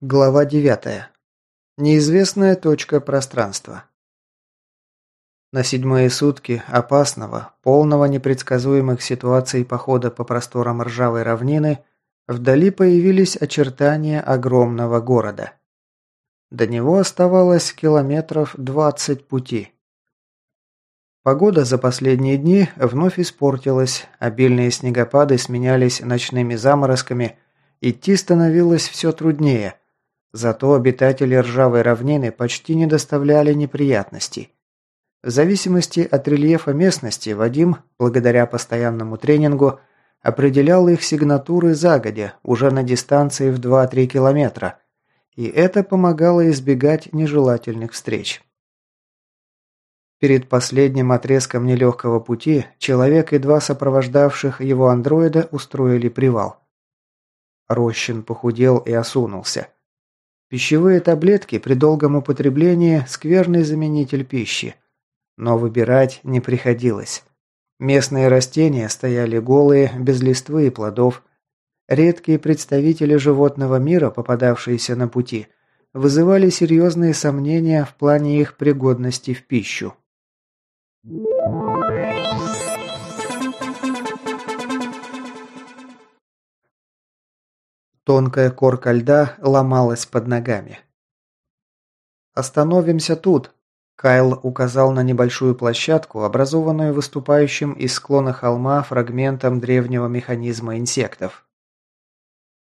Глава 9. Неизвестная точка пространства. На седьмые сутки опасного, полного непредсказуемых ситуаций похода по просторам ржавой равнины вдали появились очертания огромного города. До него оставалось километров 20 пути. Погода за последние дни вновь испортилась, обильные снегопады сменялись ночными заморозками, идти становилось все труднее – Зато обитатели ржавой равнины почти не доставляли неприятностей. В зависимости от рельефа местности Вадим, благодаря постоянному тренингу, определял их сигнатуры загодя, уже на дистанции в 2-3 километра, и это помогало избегать нежелательных встреч. Перед последним отрезком нелегкого пути человек и два сопровождавших его андроида устроили привал. Рощин похудел и осунулся. Пищевые таблетки при долгом употреблении – скверный заменитель пищи. Но выбирать не приходилось. Местные растения стояли голые, без листвы и плодов. Редкие представители животного мира, попадавшиеся на пути, вызывали серьезные сомнения в плане их пригодности в пищу. Тонкая корка льда ломалась под ногами. «Остановимся тут!» Кайл указал на небольшую площадку, образованную выступающим из склона холма фрагментом древнего механизма инсектов.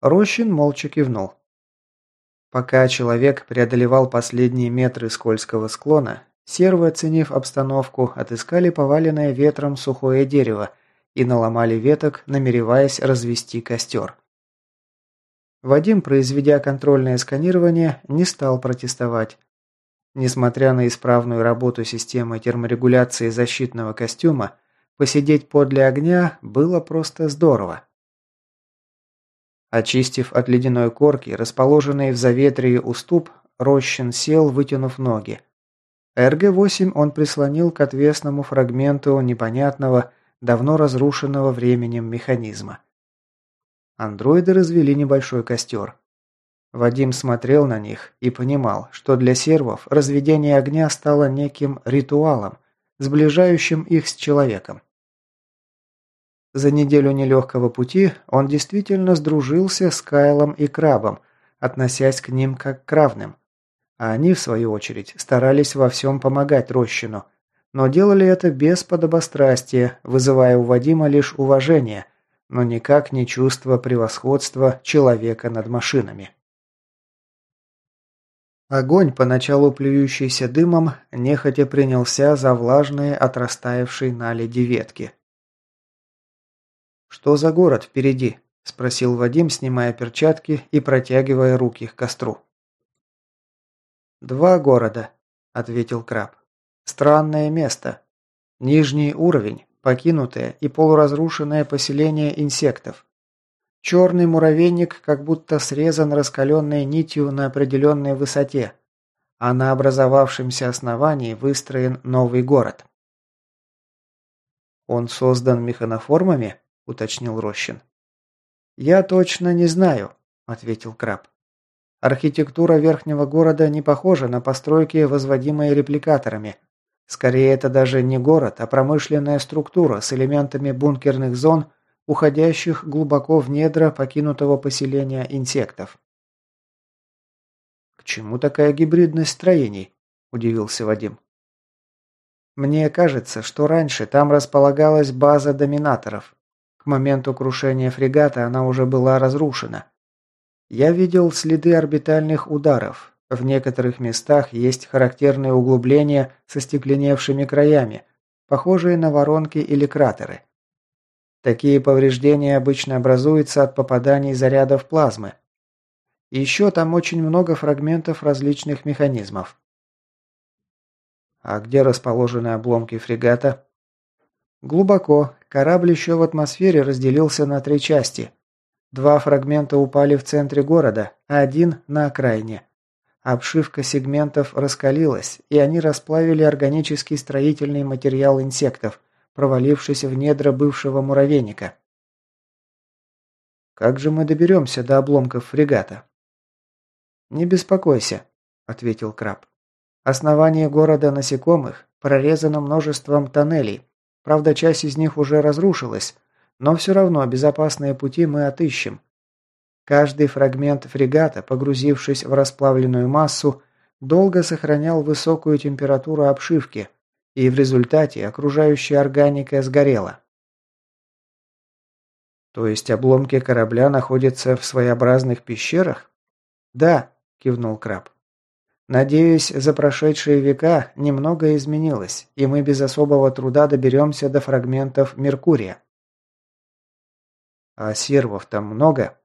Рощин молча кивнул. Пока человек преодолевал последние метры скользкого склона, сервы, оценив обстановку, отыскали поваленное ветром сухое дерево и наломали веток, намереваясь развести костер. Вадим, произведя контрольное сканирование, не стал протестовать. Несмотря на исправную работу системы терморегуляции защитного костюма, посидеть подле огня было просто здорово. Очистив от ледяной корки, расположенный в заветрии уступ, Рощин сел, вытянув ноги. РГ-8 он прислонил к отвесному фрагменту непонятного, давно разрушенного временем механизма. Андроиды развели небольшой костер. Вадим смотрел на них и понимал, что для сервов разведение огня стало неким ритуалом, сближающим их с человеком. За неделю нелегкого пути он действительно сдружился с Кайлом и Крабом, относясь к ним как к равным. А они, в свою очередь, старались во всем помогать Рощину, но делали это без подобострастия, вызывая у Вадима лишь уважение – но никак не чувство превосходства человека над машинами. Огонь, поначалу плюющийся дымом, нехотя принялся за влажные от растаявшей наледи ветки. «Что за город впереди?» – спросил Вадим, снимая перчатки и протягивая руки к костру. «Два города», – ответил краб. «Странное место. Нижний уровень, покинутое и полуразрушенное поселение инсектов. Черный муравейник как будто срезан раскаленной нитью на определенной высоте, а на образовавшемся основании выстроен новый город. «Он создан механоформами?» – уточнил Рощин. «Я точно не знаю», – ответил Краб. «Архитектура верхнего города не похожа на постройки, возводимые репликаторами. Скорее, это даже не город, а промышленная структура с элементами бункерных зон, уходящих глубоко в недра покинутого поселения инсектов. «К чему такая гибридность строений?» – удивился Вадим. «Мне кажется, что раньше там располагалась база доминаторов. К моменту крушения фрегата она уже была разрушена. Я видел следы орбитальных ударов, в некоторых местах есть характерные углубления со стекленевшими краями, похожие на воронки или кратеры. Такие повреждения обычно образуются от попаданий зарядов плазмы. Еще там очень много фрагментов различных механизмов. А где расположены обломки фрегата? Глубоко. Корабль еще в атмосфере разделился на три части. Два фрагмента упали в центре города, а один на окраине. Обшивка сегментов раскалилась, и они расплавили органический строительный материал инсектов, провалившись в недра бывшего муравейника. Как же мы доберемся до обломков фрегата? «Не беспокойся», – ответил Краб. «Основание города насекомых прорезано множеством тоннелей. Правда, часть из них уже разрушилась, но все равно безопасные пути мы отыщем. Каждый фрагмент фрегата, погрузившись в расплавленную массу, долго сохранял высокую температуру обшивки, и в результате окружающая органика сгорела. То есть обломки корабля находятся в своеобразных пещерах? Да, кивнул Краб. Надеюсь, за прошедшие века немного изменилось, и мы без особого труда доберемся до фрагментов Меркурия. А сервов там много?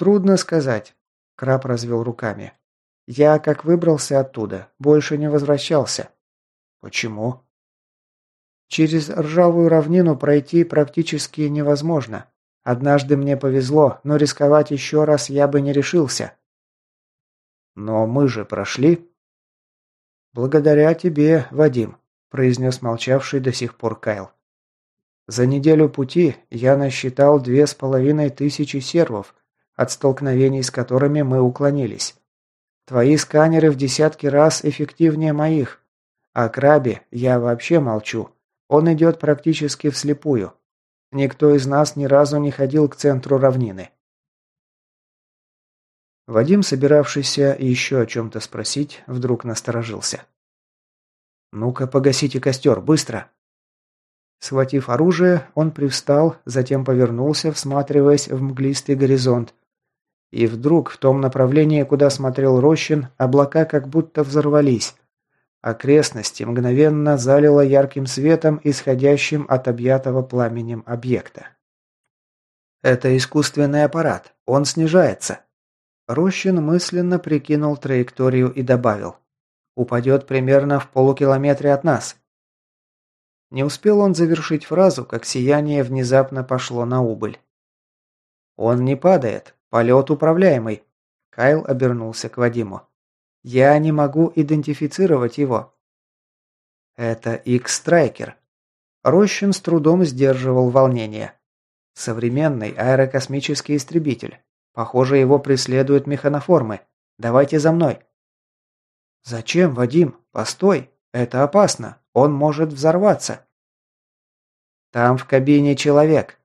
«Трудно сказать», – Краб развел руками. «Я, как выбрался оттуда, больше не возвращался». «Почему?» «Через ржавую равнину пройти практически невозможно. Однажды мне повезло, но рисковать еще раз я бы не решился». «Но мы же прошли». «Благодаря тебе, Вадим», – произнес молчавший до сих пор Кайл. «За неделю пути я насчитал две с половиной тысячи сервов, от столкновений с которыми мы уклонились. Твои сканеры в десятки раз эффективнее моих. О крабе я вообще молчу. Он идет практически вслепую. Никто из нас ни разу не ходил к центру равнины. Вадим, собиравшийся еще о чем-то спросить, вдруг насторожился. «Ну-ка, погасите костер, быстро!» Схватив оружие, он привстал, затем повернулся, всматриваясь в мглистый горизонт, и вдруг в том направлении, куда смотрел Рощин, облака как будто взорвались. Окрестности мгновенно залило ярким светом, исходящим от объятого пламенем объекта. «Это искусственный аппарат. Он снижается». Рощин мысленно прикинул траекторию и добавил. «Упадет примерно в полукилометре от нас». Не успел он завершить фразу, как сияние внезапно пошло на убыль. «Он не падает», «Полет управляемый». Кайл обернулся к Вадиму. «Я не могу идентифицировать его». «Это X-Страйкер». Рощин с трудом сдерживал волнение. «Современный аэрокосмический истребитель. Похоже, его преследуют механоформы. Давайте за мной». «Зачем, Вадим? Постой. Это опасно. Он может взорваться». «Там в кабине человек.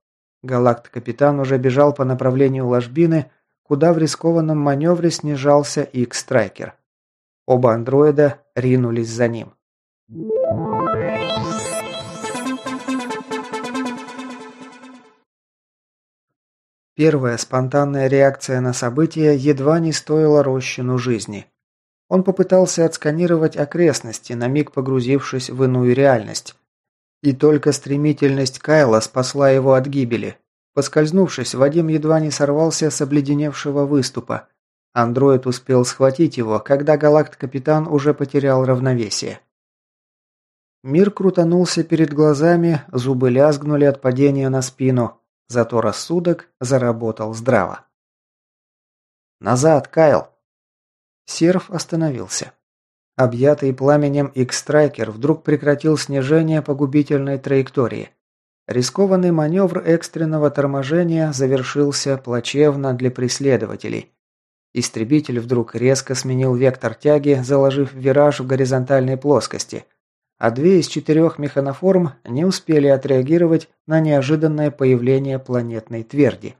Галакт-капитан уже бежал по направлению ложбины, куда в рискованном маневре снижался Икс-Страйкер. Оба андроида ринулись за ним. Первая спонтанная реакция на события едва не стоила Рощину жизни. Он попытался отсканировать окрестности, на миг погрузившись в иную реальность. И только стремительность Кайла спасла его от гибели. Поскользнувшись, Вадим едва не сорвался с обледеневшего выступа. Андроид успел схватить его, когда галакт-капитан уже потерял равновесие. Мир крутанулся перед глазами, зубы лязгнули от падения на спину, зато рассудок заработал здраво. «Назад, Кайл!» Серф остановился. Объятый пламенем X-Striker вдруг прекратил снижение по губительной траектории. Рискованный маневр экстренного торможения завершился плачевно для преследователей. Истребитель вдруг резко сменил вектор тяги, заложив вираж в горизонтальной плоскости, а две из четырех механоформ не успели отреагировать на неожиданное появление планетной тверди.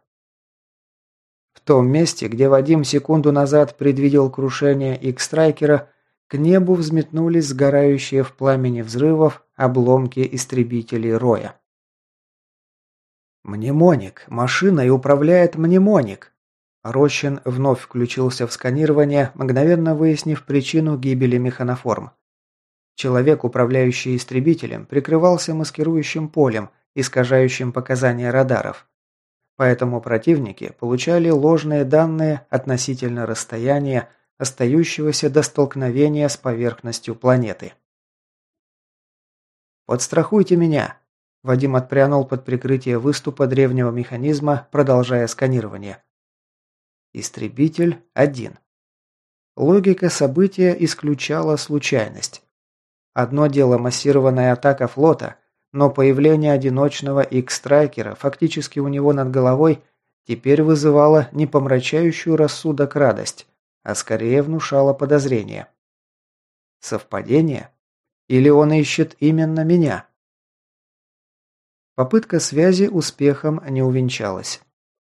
В том месте, где Вадим секунду назад предвидел крушение Икстрайкера, к небу взметнулись сгорающие в пламени взрывов обломки истребителей Роя. «Мнемоник! Машиной управляет мнемоник!» Рощин вновь включился в сканирование, мгновенно выяснив причину гибели механоформ. Человек, управляющий истребителем, прикрывался маскирующим полем, искажающим показания радаров. Поэтому противники получали ложные данные относительно расстояния, остающегося до столкновения с поверхностью планеты. «Подстрахуйте меня!» Вадим отпрянул под прикрытие выступа древнего механизма, продолжая сканирование. Истребитель один. Логика события исключала случайность. Одно дело массированная атака флота, но появление одиночного X-страйкера фактически у него над головой теперь вызывало непомрачающую рассудок радость. А скорее внушало подозрение. Совпадение? Или он ищет именно меня? Попытка связи успехом не увенчалась.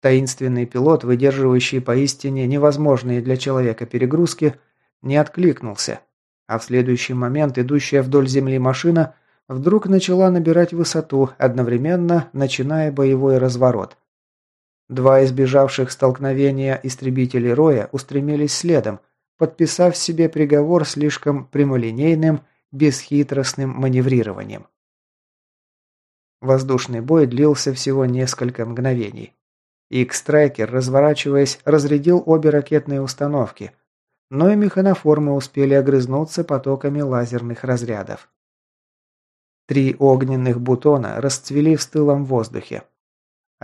Таинственный пилот, выдерживающий поистине невозможные для человека перегрузки, не откликнулся, а в следующий момент идущая вдоль земли машина вдруг начала набирать высоту, одновременно начиная боевой разворот. Два избежавших столкновения истребителей Роя устремились следом, подписав себе приговор слишком прямолинейным, бесхитростным маневрированием. Воздушный бой длился всего несколько мгновений. Икс-страйкер, разворачиваясь, разрядил обе ракетные установки, но и механоформы успели огрызнуться потоками лазерных разрядов. Три огненных бутона расцвели в стылом воздухе.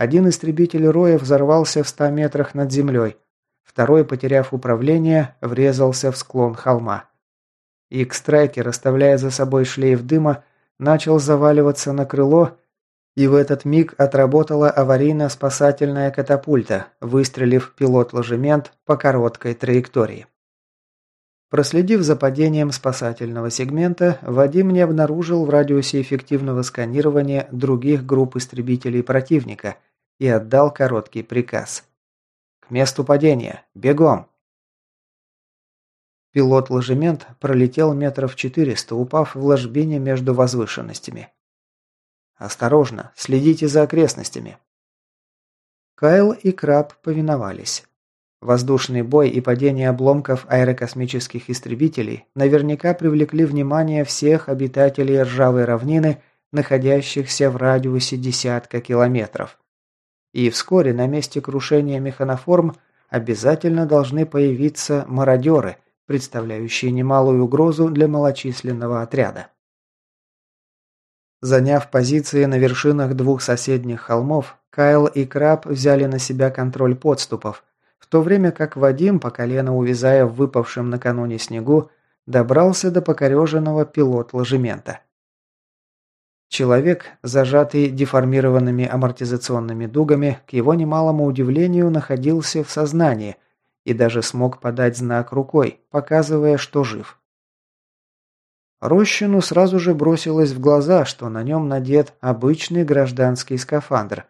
Один истребитель Роя взорвался в ста метрах над землей, второй, потеряв управление, врезался в склон холма. Икс-страйкер, оставляя за собой шлейф дыма, начал заваливаться на крыло и в этот миг отработала аварийно-спасательная катапульта, выстрелив пилот-ложемент по короткой траектории. Проследив за падением спасательного сегмента, Вадим не обнаружил в радиусе эффективного сканирования других групп истребителей противника и отдал короткий приказ. «К месту падения! Бегом!» Пилот-ложемент пролетел метров четыреста, упав в ложбине между возвышенностями. «Осторожно, следите за окрестностями». Кайл и Краб повиновались. Воздушный бой и падение обломков аэрокосмических истребителей наверняка привлекли внимание всех обитателей ржавой равнины, находящихся в радиусе десятка километров. И вскоре на месте крушения механоформ обязательно должны появиться мародеры, представляющие немалую угрозу для малочисленного отряда. Заняв позиции на вершинах двух соседних холмов, Кайл и Краб взяли на себя контроль подступов, в то время как Вадим, по колено увязая в выпавшем накануне снегу, добрался до покореженного пилот-ложемента. Человек, зажатый деформированными амортизационными дугами, к его немалому удивлению находился в сознании и даже смог подать знак рукой, показывая, что жив. Рощину сразу же бросилось в глаза, что на нем надет обычный гражданский скафандр.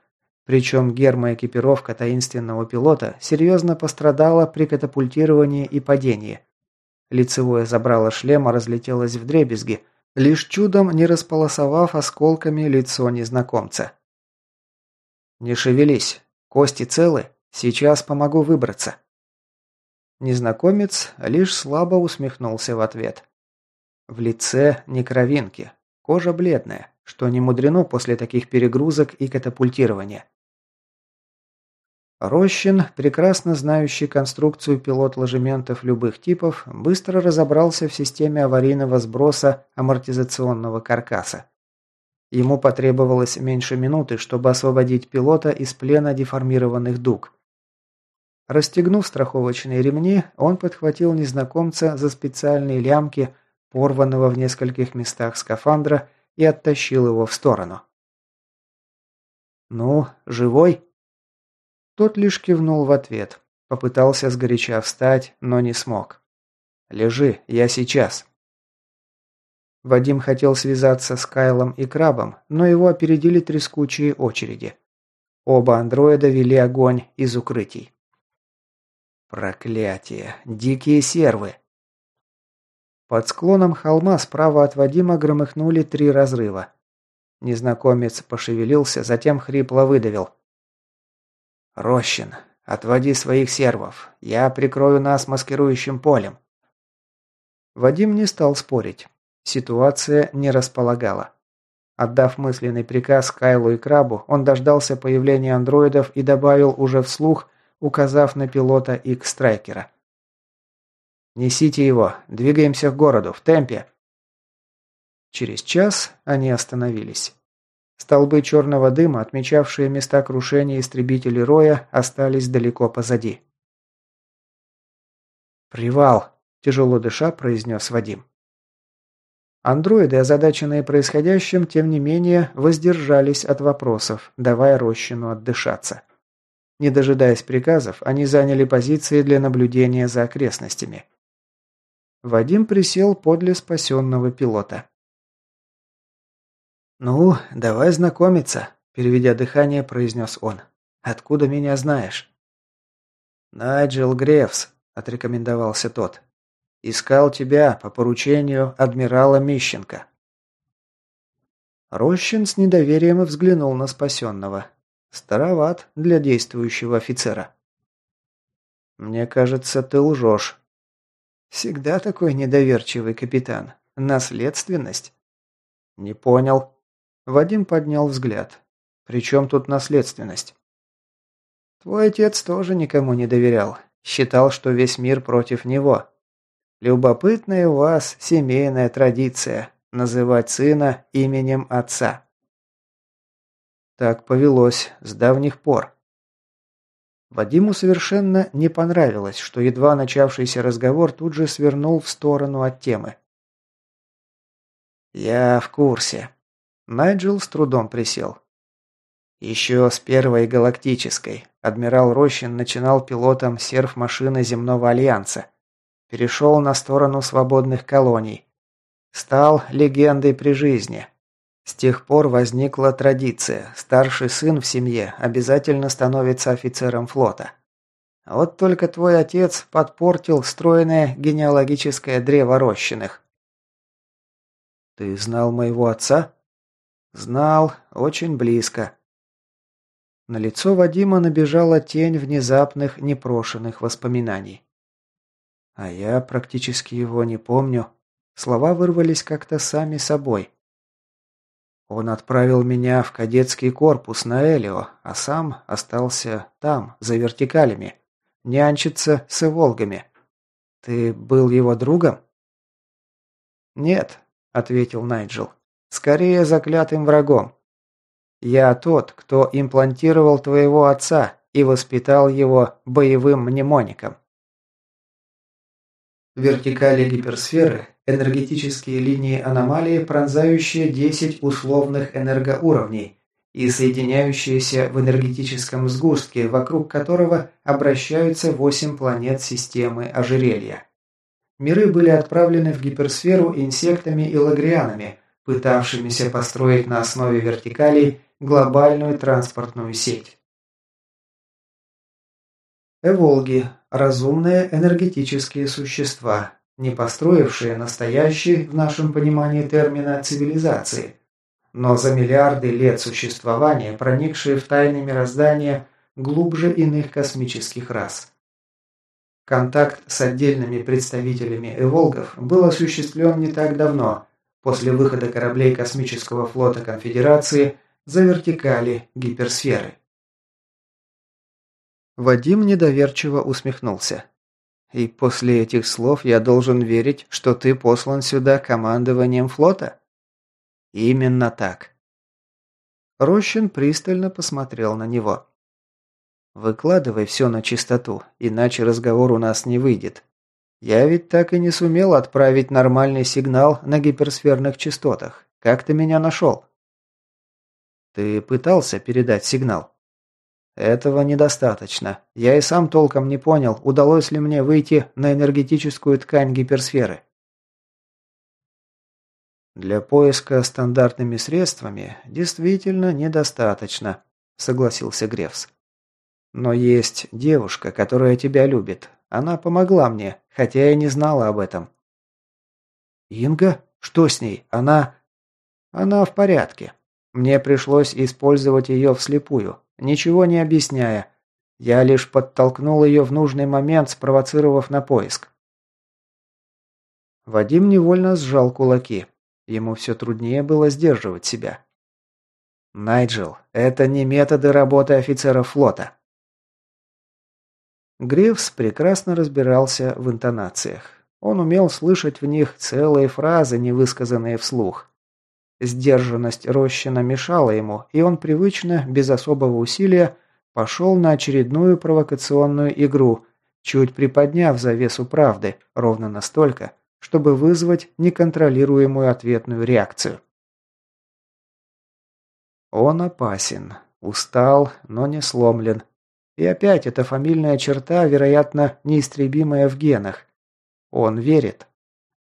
Причем гермоэкипировка таинственного пилота серьезно пострадала при катапультировании и падении. Лицевое забрало шлема разлетелось в дребезги, лишь чудом не располосовав осколками лицо незнакомца. «Не шевелись. Кости целы. Сейчас помогу выбраться». Незнакомец лишь слабо усмехнулся в ответ. В лице не кровинки, кожа бледная, что не мудрено после таких перегрузок и катапультирования. Рощин, прекрасно знающий конструкцию пилот-ложементов любых типов, быстро разобрался в системе аварийного сброса амортизационного каркаса. Ему потребовалось меньше минуты, чтобы освободить пилота из плена деформированных дуг. Расстегнув страховочные ремни, он подхватил незнакомца за специальные лямки порванного в нескольких местах скафандра, и оттащил его в сторону. «Ну, живой?» Тот лишь кивнул в ответ. Попытался сгоряча встать, но не смог. «Лежи, я сейчас». Вадим хотел связаться с Кайлом и Крабом, но его опередили трескучие очереди. Оба андроида вели огонь из укрытий. Проклятие! Дикие сервы! Под склоном холма справа от Вадима громыхнули три разрыва. Незнакомец пошевелился, затем хрипло выдавил. «Рощин, отводи своих сервов. Я прикрою нас маскирующим полем». Вадим не стал спорить. Ситуация не располагала. Отдав мысленный приказ Кайлу и Крабу, он дождался появления андроидов и добавил уже вслух, указав на пилота Икс-страйкера. «Несите его. Двигаемся к городу. В темпе». Через час они остановились. Столбы черного дыма, отмечавшие места крушения истребителей Роя, остались далеко позади. «Привал!» – тяжело дыша произнес Вадим. Андроиды, озадаченные происходящим, тем не менее, воздержались от вопросов, давая Рощину отдышаться. Не дожидаясь приказов, они заняли позиции для наблюдения за окрестностями. Вадим присел подле спасенного пилота. «Ну, давай знакомиться», – переведя дыхание, произнес он. «Откуда меня знаешь?» «Найджел Грефс», – отрекомендовался тот. «Искал тебя по поручению адмирала Мищенко». Рощин с недоверием взглянул на спасенного. Староват для действующего офицера. «Мне кажется, ты лжешь». «Всегда такой недоверчивый капитан. Наследственность?» «Не понял». Вадим поднял взгляд. «При чем тут наследственность?» «Твой отец тоже никому не доверял. Считал, что весь мир против него. Любопытная у вас семейная традиция – называть сына именем отца». Так повелось с давних пор. Вадиму совершенно не понравилось, что едва начавшийся разговор тут же свернул в сторону от темы. «Я в курсе», Найджел с трудом присел. Еще с первой галактической адмирал Рощин начинал пилотом серф-машины Земного Альянса. Перешел на сторону свободных колоний. Стал легендой при жизни. С тех пор возникла традиция. Старший сын в семье обязательно становится офицером флота. Вот только твой отец подпортил стройное генеалогическое древо Рощиных. «Ты знал моего отца?» Знал, очень близко. На лицо Вадима набежала тень внезапных, непрошенных воспоминаний. А я практически его не помню. Слова вырвались как-то сами собой. Он отправил меня в кадетский корпус на Элио, а сам остался там, за вертикалями, нянчиться с Волгами. Ты был его другом? Нет, ответил Найджел. Скорее заклятым врагом. Я тот, кто имплантировал твоего отца и воспитал его боевым мнемоником. Вертикали гиперсферы – энергетические линии аномалии, пронзающие 10 условных энергоуровней и соединяющиеся в энергетическом сгустке, вокруг которого обращаются 8 планет системы ожерелья. Миры были отправлены в гиперсферу инсектами и лагрианами, пытавшимися построить на основе вертикалей глобальную транспортную сеть. Эволги – разумные энергетические существа, не построившие настоящий, в нашем понимании термина, цивилизации, но за миллиарды лет существования проникшие в тайны мироздания глубже иных космических рас. Контакт с отдельными представителями эволгов был осуществлен не так давно, после выхода кораблей космического флота Конфедерации за вертикали гиперсферы. Вадим недоверчиво усмехнулся. «И после этих слов я должен верить, что ты послан сюда командованием флота?» «Именно так». Рощин пристально посмотрел на него. «Выкладывай все на чистоту, иначе разговор у нас не выйдет. Я ведь так и не сумел отправить нормальный сигнал на гиперсферных частотах. Как ты меня нашел? Ты пытался передать сигнал? Этого недостаточно. Я и сам толком не понял, удалось ли мне выйти на энергетическую ткань гиперсферы. Для поиска стандартными средствами действительно недостаточно, согласился Грефс. Но есть девушка, которая тебя любит. Она помогла мне, хотя я не знала об этом. Инга? Что с ней? Она... Она в порядке. Мне пришлось использовать ее вслепую, ничего не объясняя. Я лишь подтолкнул ее в нужный момент, спровоцировав на поиск. Вадим невольно сжал кулаки. Ему все труднее было сдерживать себя. «Найджел, это не методы работы офицеров флота. Гревс прекрасно разбирался в интонациях. Он умел слышать в них целые фразы, не высказанные вслух. Сдержанность Рощина мешала ему, и он привычно, без особого усилия, пошел на очередную провокационную игру, чуть приподняв завесу правды, ровно настолько, чтобы вызвать неконтролируемую ответную реакцию. Он опасен, устал, но не сломлен, И опять эта фамильная черта, вероятно, неистребимая в генах. Он верит.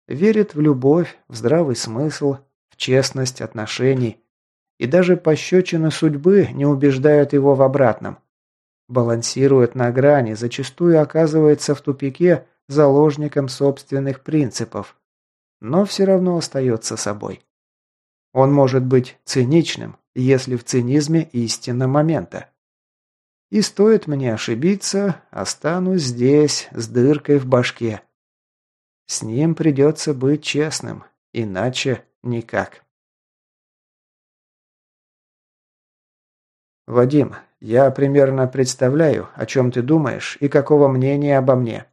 Верит в любовь, в здравый смысл, в честность отношений. И даже пощечины судьбы не убеждают его в обратном. Балансирует на грани, зачастую оказывается в тупике заложником собственных принципов. Но все равно остается собой. Он может быть циничным, если в цинизме истина момента. И стоит мне ошибиться, останусь здесь, с дыркой в башке. С ним придется быть честным, иначе никак. Вадим, я примерно представляю, о чем ты думаешь и какого мнения обо мне.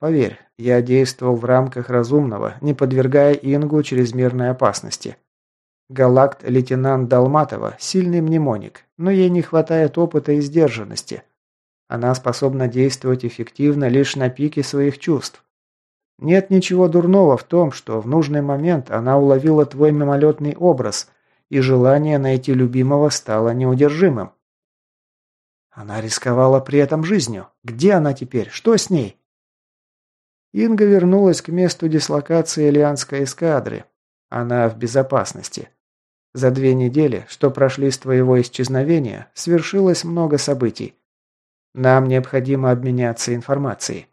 Поверь, я действовал в рамках разумного, не подвергая Ингу чрезмерной опасности. Галакт-лейтенант Долматова – сильный мнемоник, но ей не хватает опыта и сдержанности. Она способна действовать эффективно лишь на пике своих чувств. Нет ничего дурного в том, что в нужный момент она уловила твой мимолетный образ, и желание найти любимого стало неудержимым. Она рисковала при этом жизнью. Где она теперь? Что с ней? Инга вернулась к месту дислокации Ильянской эскадры. Она в безопасности. За две недели, что прошли с твоего исчезновения, свершилось много событий. Нам необходимо обменяться информацией».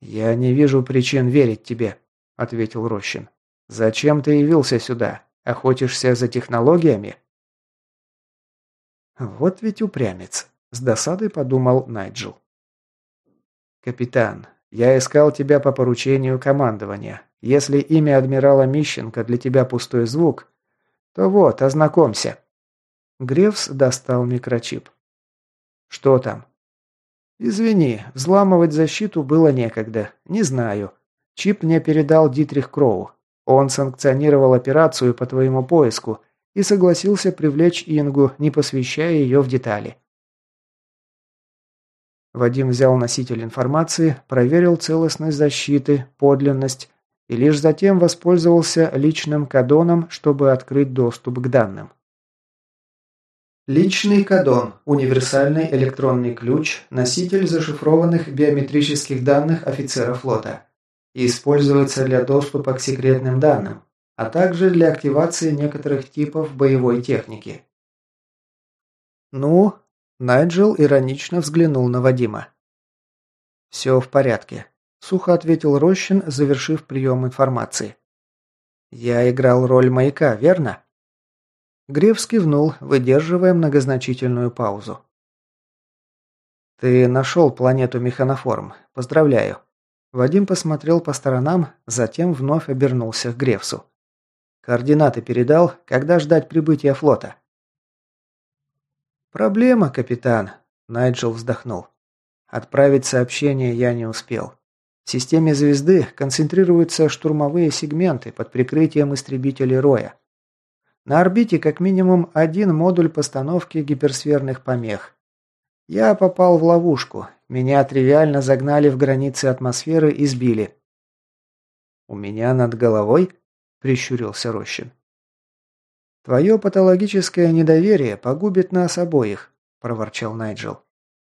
«Я не вижу причин верить тебе», – ответил Рощин. «Зачем ты явился сюда? Охотишься за технологиями?» «Вот ведь упрямец», – с досадой подумал Найджел. «Капитан, я искал тебя по поручению командования. Если имя адмирала Мищенко для тебя пустой звук, то вот, ознакомься». Гревс достал микрочип. «Что там?» «Извини, взламывать защиту было некогда. Не знаю. Чип мне передал Дитрих Кроу. Он санкционировал операцию по твоему поиску и согласился привлечь Ингу, не посвящая ее в детали». Вадим взял носитель информации, проверил целостность защиты, подлинность и лишь затем воспользовался личным кодоном, чтобы открыть доступ к данным. Личный кодон – универсальный электронный ключ, носитель зашифрованных биометрических данных офицера флота. Используется для доступа к секретным данным, а также для активации некоторых типов боевой техники. «Ну?» – Найджел иронично взглянул на Вадима. «Все в порядке. Сухо ответил Рощин, завершив прием информации. «Я играл роль маяка, верно?» Греф скивнул, выдерживая многозначительную паузу. «Ты нашел планету механоформ. Поздравляю». Вадим посмотрел по сторонам, затем вновь обернулся к Грефсу. «Координаты передал, когда ждать прибытия флота?» «Проблема, капитан», – Найджел вздохнул. «Отправить сообщение я не успел. В системе звезды концентрируются штурмовые сегменты под прикрытием истребителей Роя. На орбите как минимум один модуль постановки гиперсферных помех. Я попал в ловушку. Меня тривиально загнали в границы атмосферы и сбили. «У меня над головой?» – прищурился Рощин. «Твое патологическое недоверие погубит нас обоих», – проворчал Найджел.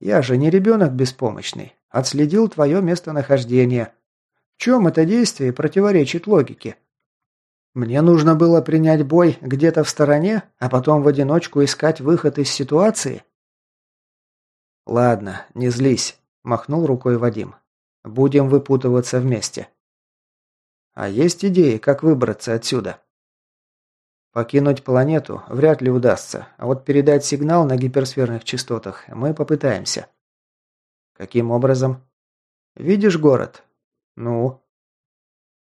«Я же не ребенок беспомощный. Отследил твое местонахождение. В чем это действие противоречит логике? Мне нужно было принять бой где-то в стороне, а потом в одиночку искать выход из ситуации? Ладно, не злись, махнул рукой Вадим. Будем выпутываться вместе. А есть идеи, как выбраться отсюда? Покинуть планету вряд ли удастся, а вот передать сигнал на гиперсферных частотах мы попытаемся. Каким образом? Видишь город? Ну?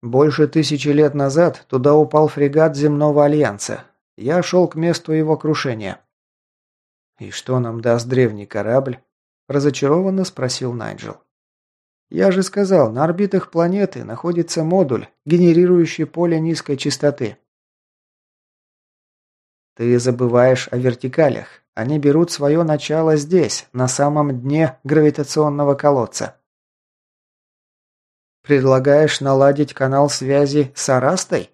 Больше тысячи лет назад туда упал фрегат Земного Альянса. Я шел к месту его крушения. «И что нам даст древний корабль?» – разочарованно спросил Найджел. «Я же сказал, на орбитах планеты находится модуль, генерирующий поле низкой частоты». «Ты забываешь о вертикалях. Они берут свое начало здесь, на самом дне гравитационного колодца. Предлагаешь наладить канал связи с Арастой?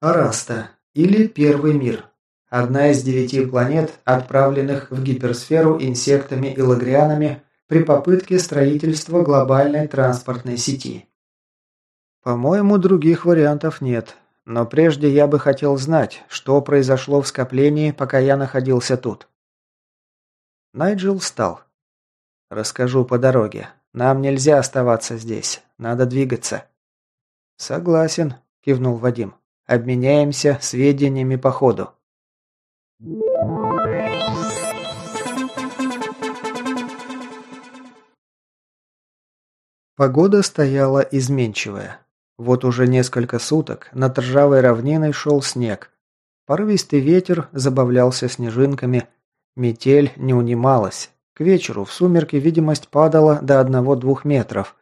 Араста или Первый мир. Одна из девяти планет, отправленных в гиперсферу инсектами и лагрианами при попытке строительства глобальной транспортной сети. По-моему, других вариантов нет. Но прежде я бы хотел знать, что произошло в скоплении, пока я находился тут. Найджел встал. Расскажу по дороге. Нам нельзя оставаться здесь. Надо двигаться. Согласен, кивнул Вадим. Обменяемся сведениями по ходу. Погода стояла изменчивая. Вот уже несколько суток над ржавой равниной шел снег. Порывистый ветер забавлялся снежинками. Метель не унималась. К вечеру в сумерки видимость падала до одного-двух метров.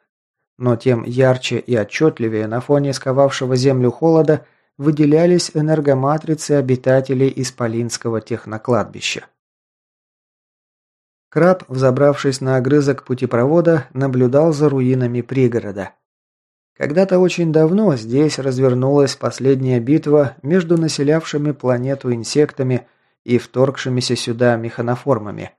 Но тем ярче и отчетливее на фоне сковавшего землю холода выделялись энергоматрицы обитателей Исполинского технокладбища. Краб, взобравшись на огрызок путепровода, наблюдал за руинами пригорода. Когда-то очень давно здесь развернулась последняя битва между населявшими планету инсектами и вторгшимися сюда механоформами.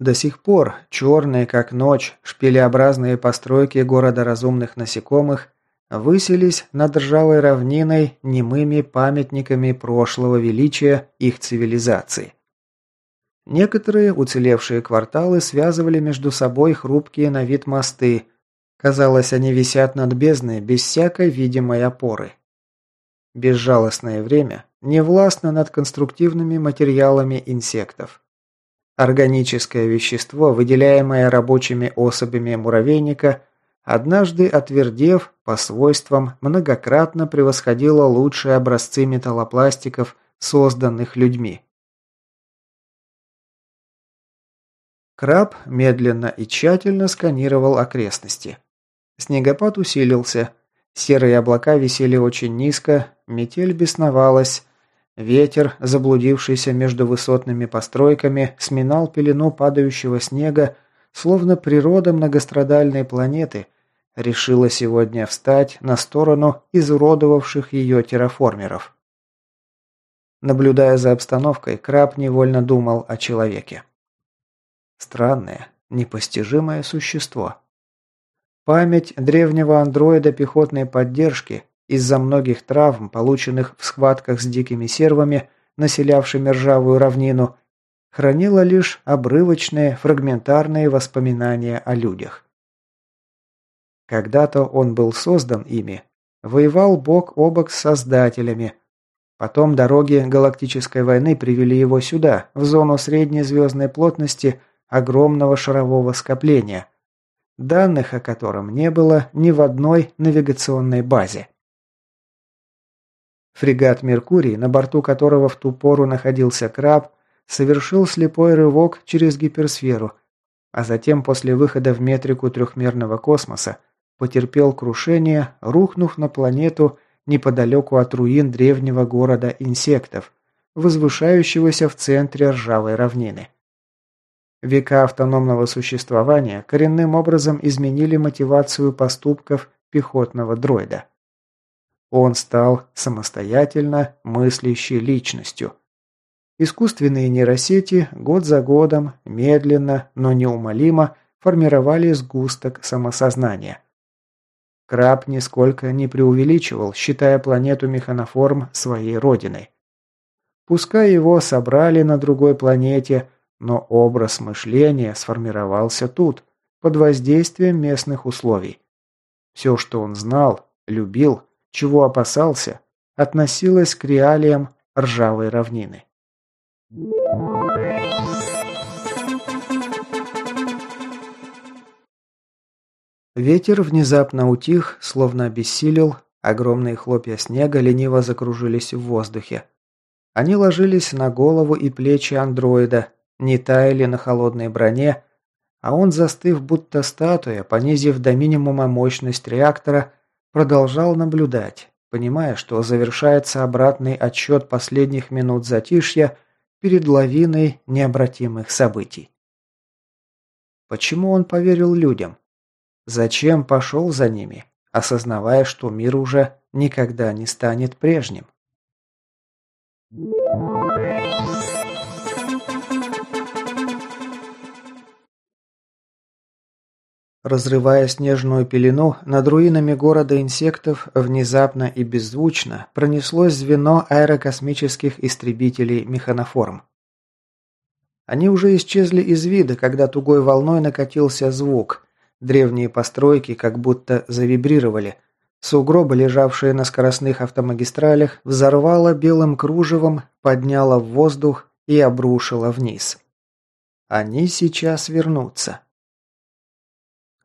До сих пор черные, как ночь, шпилеобразные постройки города разумных насекомых высились над ржавой равниной немыми памятниками прошлого величия их цивилизации. Некоторые уцелевшие кварталы связывали между собой хрупкие на вид мосты – Казалось, они висят над бездной без всякой видимой опоры. Безжалостное время не властно над конструктивными материалами инсектов. Органическое вещество, выделяемое рабочими особями муравейника, однажды отвердев по свойствам, многократно превосходило лучшие образцы металлопластиков, созданных людьми. Краб медленно и тщательно сканировал окрестности. Снегопад усилился. Серые облака висели очень низко, метель бесновалась. Ветер, заблудившийся между высотными постройками, сминал пелену падающего снега, словно природа многострадальной планеты решила сегодня встать на сторону изуродовавших ее терраформеров. Наблюдая за обстановкой, краб невольно думал о человеке. Странное, непостижимое существо. Память древнего андроида пехотной поддержки из-за многих травм, полученных в схватках с дикими сервами, населявшими ржавую равнину, хранила лишь обрывочные, фрагментарные воспоминания о людях. Когда-то он был создан ими, воевал бок о бок с создателями. Потом дороги галактической войны привели его сюда, в зону средней звездной плотности огромного шарового скопления – данных о котором не было ни в одной навигационной базе. Фрегат «Меркурий», на борту которого в ту пору находился краб, совершил слепой рывок через гиперсферу, а затем после выхода в метрику трехмерного космоса потерпел крушение, рухнув на планету неподалеку от руин древнего города инсектов, возвышающегося в центре ржавой равнины. Века автономного существования коренным образом изменили мотивацию поступков пехотного дроида. Он стал самостоятельно мыслящей личностью. Искусственные нейросети год за годом, медленно, но неумолимо формировали сгусток самосознания. Краб нисколько не преувеличивал, считая планету механоформ своей родиной. Пускай его собрали на другой планете – но образ мышления сформировался тут, под воздействием местных условий. Все, что он знал, любил, чего опасался, относилось к реалиям ржавой равнины. Ветер внезапно утих, словно обессилел, огромные хлопья снега лениво закружились в воздухе. Они ложились на голову и плечи андроида, не таяли на холодной броне, а он, застыв будто статуя, понизив до минимума мощность реактора, продолжал наблюдать, понимая, что завершается обратный отсчет последних минут затишья перед лавиной необратимых событий. Почему он поверил людям? Зачем пошел за ними, осознавая, что мир уже никогда не станет прежним? Разрывая снежную пелену, над руинами города инсектов внезапно и беззвучно пронеслось звено аэрокосмических истребителей механоформ. Они уже исчезли из вида, когда тугой волной накатился звук. Древние постройки как будто завибрировали. Сугробы, лежавшие на скоростных автомагистралях, взорвало белым кружевом, подняло в воздух и обрушило вниз. Они сейчас вернутся.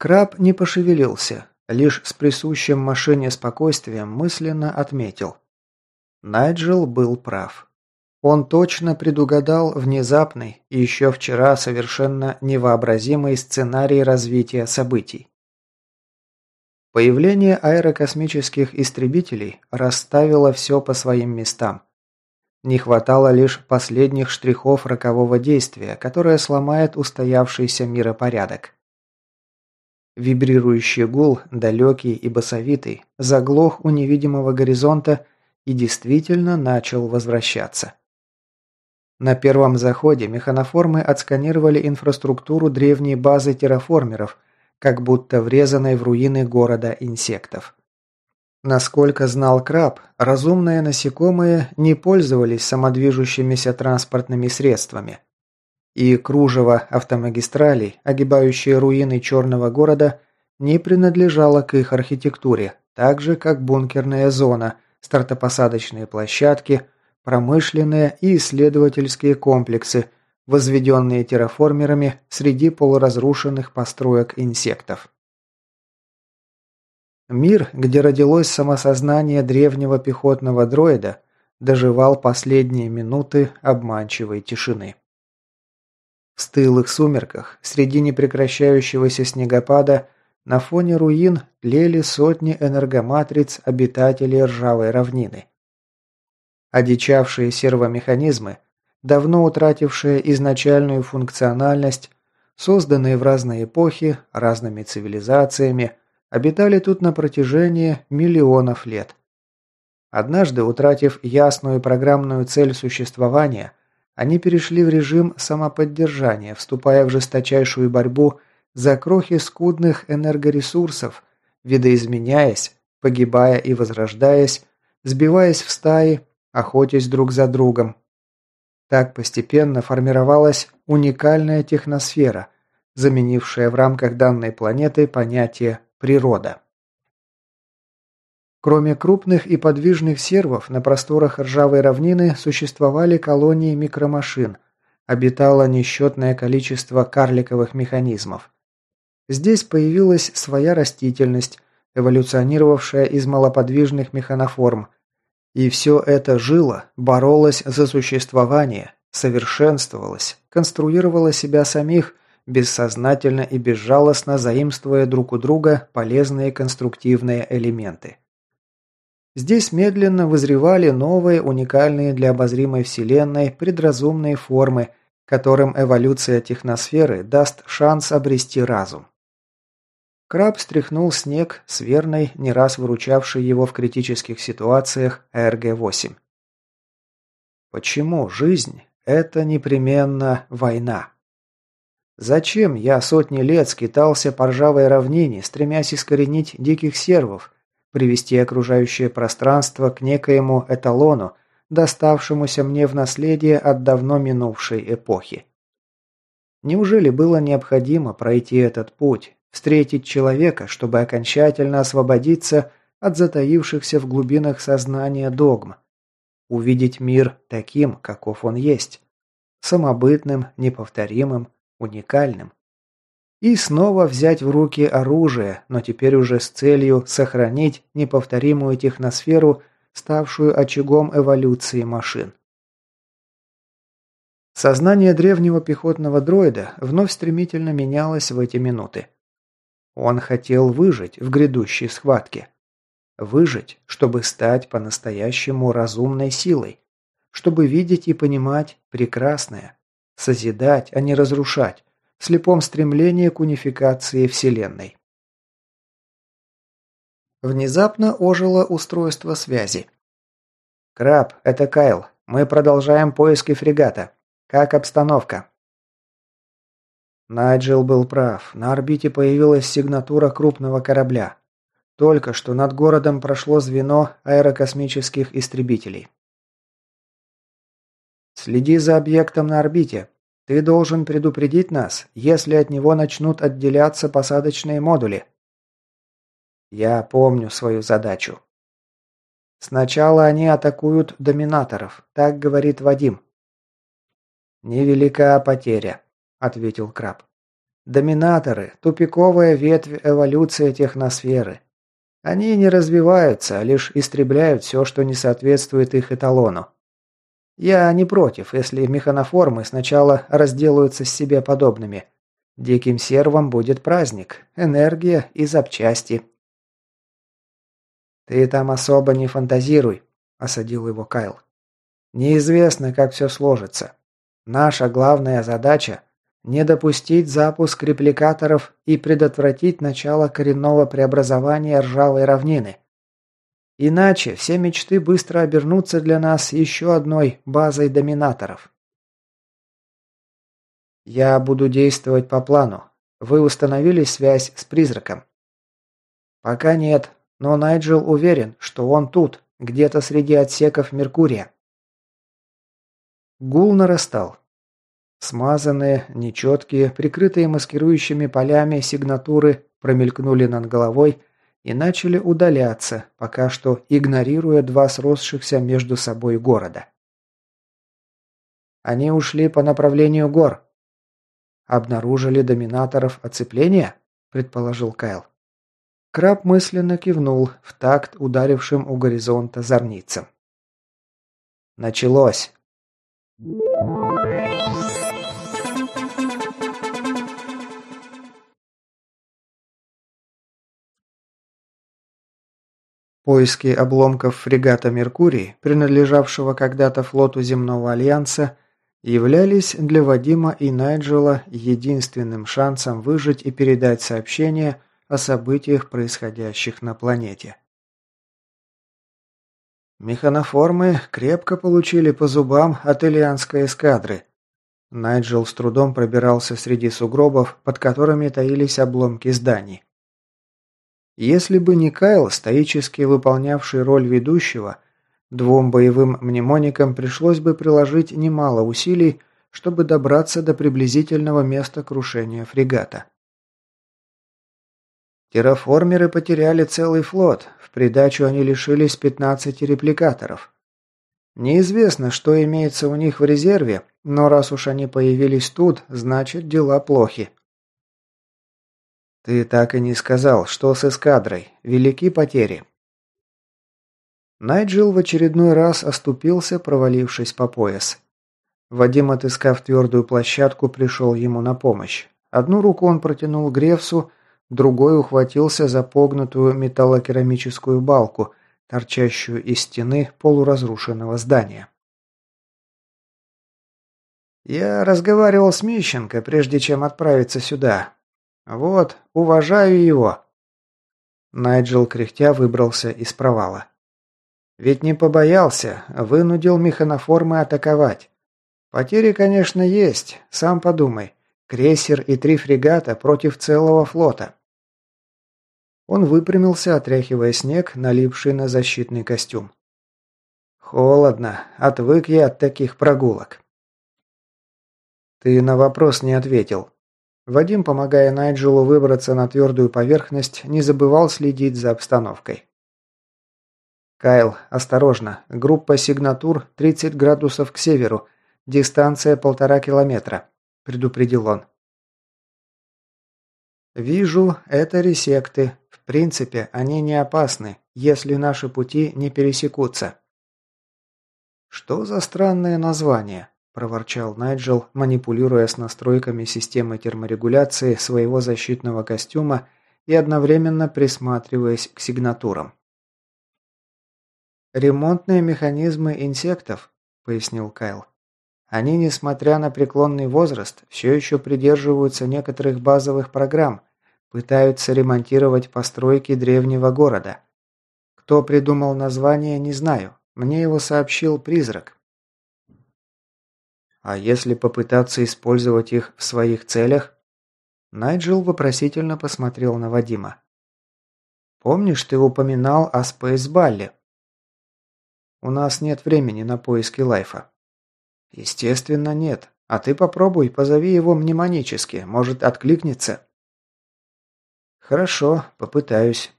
Краб не пошевелился, лишь с присущим машине спокойствием мысленно отметил. Найджел был прав. Он точно предугадал внезапный и еще вчера совершенно невообразимый сценарий развития событий. Появление аэрокосмических истребителей расставило все по своим местам. Не хватало лишь последних штрихов рокового действия, которое сломает устоявшийся миропорядок. Вибрирующий гул, далекий и басовитый, заглох у невидимого горизонта и действительно начал возвращаться. На первом заходе механоформы отсканировали инфраструктуру древней базы терраформеров, как будто врезанной в руины города инсектов. Насколько знал Краб, разумные насекомые не пользовались самодвижущимися транспортными средствами – и кружево автомагистралей, огибающие руины черного города, не принадлежало к их архитектуре, так же как бункерная зона, стартопосадочные площадки, промышленные и исследовательские комплексы, возведенные терраформерами среди полуразрушенных построек инсектов. Мир, где родилось самосознание древнего пехотного дроида, доживал последние минуты обманчивой тишины. В стылых сумерках, среди непрекращающегося снегопада, на фоне руин тлели сотни энергоматриц обитателей ржавой равнины. Одичавшие сервомеханизмы, давно утратившие изначальную функциональность, созданные в разные эпохи, разными цивилизациями, обитали тут на протяжении миллионов лет. Однажды, утратив ясную программную цель существования, они перешли в режим самоподдержания, вступая в жесточайшую борьбу за крохи скудных энергоресурсов, видоизменяясь, погибая и возрождаясь, сбиваясь в стаи, охотясь друг за другом. Так постепенно формировалась уникальная техносфера, заменившая в рамках данной планеты понятие «природа». Кроме крупных и подвижных сервов, на просторах ржавой равнины существовали колонии микромашин, обитало несчетное количество карликовых механизмов. Здесь появилась своя растительность, эволюционировавшая из малоподвижных механоформ. И все это жило, боролось за существование, совершенствовалось, конструировало себя самих, бессознательно и безжалостно заимствуя друг у друга полезные конструктивные элементы. Здесь медленно вызревали новые, уникальные для обозримой Вселенной предразумные формы, которым эволюция техносферы даст шанс обрести разум. Краб стряхнул снег с верной, не раз выручавшей его в критических ситуациях РГ-8. Почему жизнь – это непременно война? Зачем я сотни лет скитался по ржавой равнине, стремясь искоренить диких сервов, привести окружающее пространство к некоему эталону, доставшемуся мне в наследие от давно минувшей эпохи. Неужели было необходимо пройти этот путь, встретить человека, чтобы окончательно освободиться от затаившихся в глубинах сознания догм, увидеть мир таким, каков он есть, самобытным, неповторимым, уникальным? И снова взять в руки оружие, но теперь уже с целью сохранить неповторимую техносферу, ставшую очагом эволюции машин. Сознание древнего пехотного дроида вновь стремительно менялось в эти минуты. Он хотел выжить в грядущей схватке. Выжить, чтобы стать по-настоящему разумной силой, чтобы видеть и понимать прекрасное, созидать, а не разрушать, слепом стремлении к унификации Вселенной. Внезапно ожило устройство связи. «Краб, это Кайл. Мы продолжаем поиски фрегата. Как обстановка?» Найджел был прав. На орбите появилась сигнатура крупного корабля. Только что над городом прошло звено аэрокосмических истребителей. Следи за объектом на орбите. Ты должен предупредить нас, если от него начнут отделяться посадочные модули. Я помню свою задачу. Сначала они атакуют доминаторов, так говорит Вадим. Невелика потеря ответил Краб. Доминаторы – тупиковая ветвь эволюции техносферы. Они не развиваются, а лишь истребляют все, что не соответствует их эталону. Я не против, если механоформы сначала разделаются с себе подобными. Диким сервам будет праздник, энергия и запчасти. «Ты там особо не фантазируй», – осадил его Кайл. «Неизвестно, как все сложится. Наша главная задача не допустить запуск репликаторов и предотвратить начало коренного преобразования ржавой равнины. Иначе все мечты быстро обернутся для нас еще одной базой доминаторов. Я буду действовать по плану. Вы установили связь с призраком? Пока нет, но Найджел уверен, что он тут, где-то среди отсеков Меркурия. Гул нарастал. Смазанные, нечеткие, прикрытые маскирующими полями сигнатуры промелькнули над головой и начали удаляться, пока что игнорируя два сросшихся между собой города. Они ушли по направлению гор. Обнаружили доминаторов оцепления, предположил Кайл. Краб мысленно кивнул в такт ударившим у горизонта зорницам. Началось. Поиски обломков фрегата «Меркурий», принадлежавшего когда-то флоту Земного Альянса, являлись для Вадима и Найджела единственным шансом выжить и передать сообщение о событиях, происходящих на планете. Механоформы крепко получили по зубам от Ильянской эскадры. Найджел с трудом пробирался среди сугробов, под которыми таились обломки зданий. Если бы не Кайл, стоически выполнявший роль ведущего, двум боевым мнемоникам пришлось бы приложить немало усилий, чтобы добраться до приблизительного места крушения фрегата. Терраформеры потеряли целый флот, в придачу они лишились 15 репликаторов. Неизвестно, что имеется у них в резерве, но раз уж они появились тут, значит дела плохи. «Ты так и не сказал, что с эскадрой. Велики потери». Найджел в очередной раз оступился, провалившись по пояс. Вадим, отыскав твердую площадку, пришел ему на помощь. Одну руку он протянул Гревсу, другой ухватился за погнутую металлокерамическую балку, торчащую из стены полуразрушенного здания. «Я разговаривал с Мищенко, прежде чем отправиться сюда. «Вот, уважаю его!» Найджел кряхтя выбрался из провала. «Ведь не побоялся, вынудил механоформы атаковать. Потери, конечно, есть, сам подумай. Крейсер и три фрегата против целого флота». Он выпрямился, отряхивая снег, налипший на защитный костюм. «Холодно. Отвык я от таких прогулок». «Ты на вопрос не ответил», Вадим, помогая Найджелу выбраться на твердую поверхность, не забывал следить за обстановкой. «Кайл, осторожно. Группа сигнатур 30 градусов к северу. Дистанция полтора километра», – предупредил он. «Вижу, это ресекты. В принципе, они не опасны, если наши пути не пересекутся». «Что за странное название? – проворчал Найджел, манипулируя с настройками системы терморегуляции своего защитного костюма и одновременно присматриваясь к сигнатурам. «Ремонтные механизмы инсектов», – пояснил Кайл. «Они, несмотря на преклонный возраст, все еще придерживаются некоторых базовых программ, пытаются ремонтировать постройки древнего города. Кто придумал название, не знаю. Мне его сообщил призрак, а если попытаться использовать их в своих целях? Найджел вопросительно посмотрел на Вадима. «Помнишь, ты упоминал о Спейсбалле?» «У нас нет времени на поиски Лайфа». «Естественно, нет. А ты попробуй, позови его мнемонически, может, откликнется». «Хорошо, попытаюсь».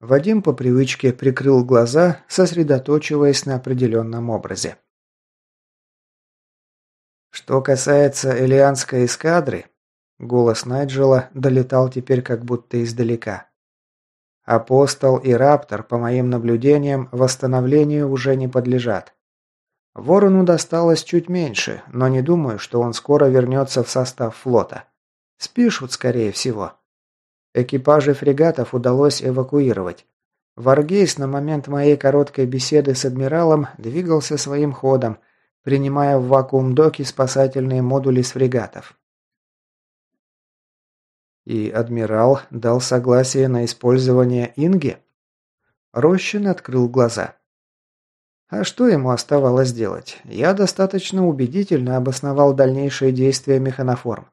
Вадим по привычке прикрыл глаза, сосредоточиваясь на определенном образе. Что касается элианской эскадры, голос Найджела долетал теперь как будто издалека. Апостол и Раптор, по моим наблюдениям, восстановлению уже не подлежат. Ворону досталось чуть меньше, но не думаю, что он скоро вернется в состав флота. Спишут, скорее всего. Экипажи фрегатов удалось эвакуировать. Варгейс на момент моей короткой беседы с адмиралом двигался своим ходом, принимая в вакуум-доке спасательные модули с фрегатов. И адмирал дал согласие на использование Инги? Рощин открыл глаза. А что ему оставалось делать? Я достаточно убедительно обосновал дальнейшие действия механоформ.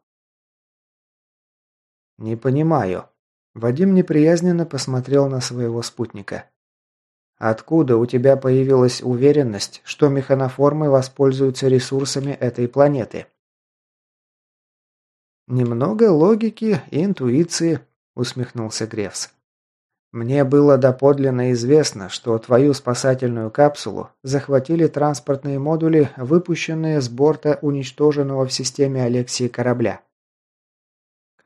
«Не понимаю». Вадим неприязненно посмотрел на своего спутника. «Откуда у тебя появилась уверенность, что механоформы воспользуются ресурсами этой планеты?» «Немного логики и интуиции», – усмехнулся Гревс. «Мне было доподлинно известно, что твою спасательную капсулу захватили транспортные модули, выпущенные с борта уничтоженного в системе Алексии корабля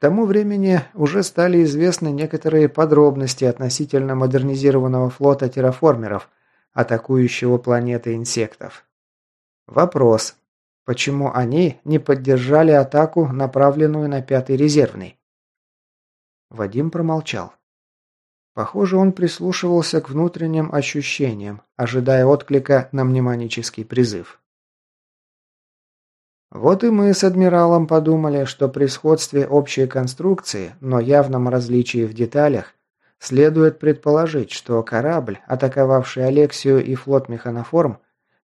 тому времени уже стали известны некоторые подробности относительно модернизированного флота терраформеров, атакующего планеты инсектов. Вопрос. Почему они не поддержали атаку, направленную на пятый резервный? Вадим промолчал. Похоже, он прислушивался к внутренним ощущениям, ожидая отклика на мнемонический призыв. Вот и мы с адмиралом подумали, что при сходстве общей конструкции, но явном различии в деталях, следует предположить, что корабль, атаковавший Алексию и флот механоформ,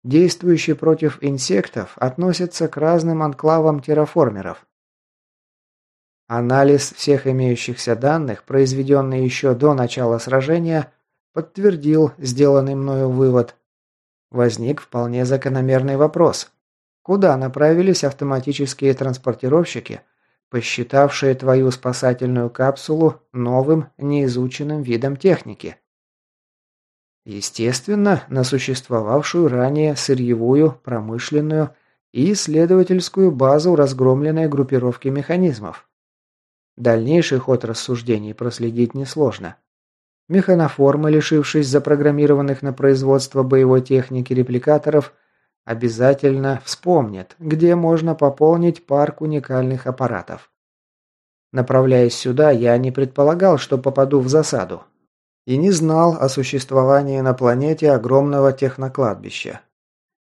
действующий против инсектов, относится к разным анклавам терраформеров. Анализ всех имеющихся данных, произведенный еще до начала сражения, подтвердил сделанный мною вывод. Возник вполне закономерный вопрос – Куда направились автоматические транспортировщики, посчитавшие твою спасательную капсулу новым, неизученным видом техники? Естественно, на существовавшую ранее сырьевую, промышленную и исследовательскую базу разгромленной группировки механизмов. Дальнейший ход рассуждений проследить несложно. Механоформы, лишившись запрограммированных на производство боевой техники репликаторов, Обязательно вспомнит, где можно пополнить парк уникальных аппаратов. Направляясь сюда, я не предполагал, что попаду в засаду. И не знал о существовании на планете огромного технокладбища.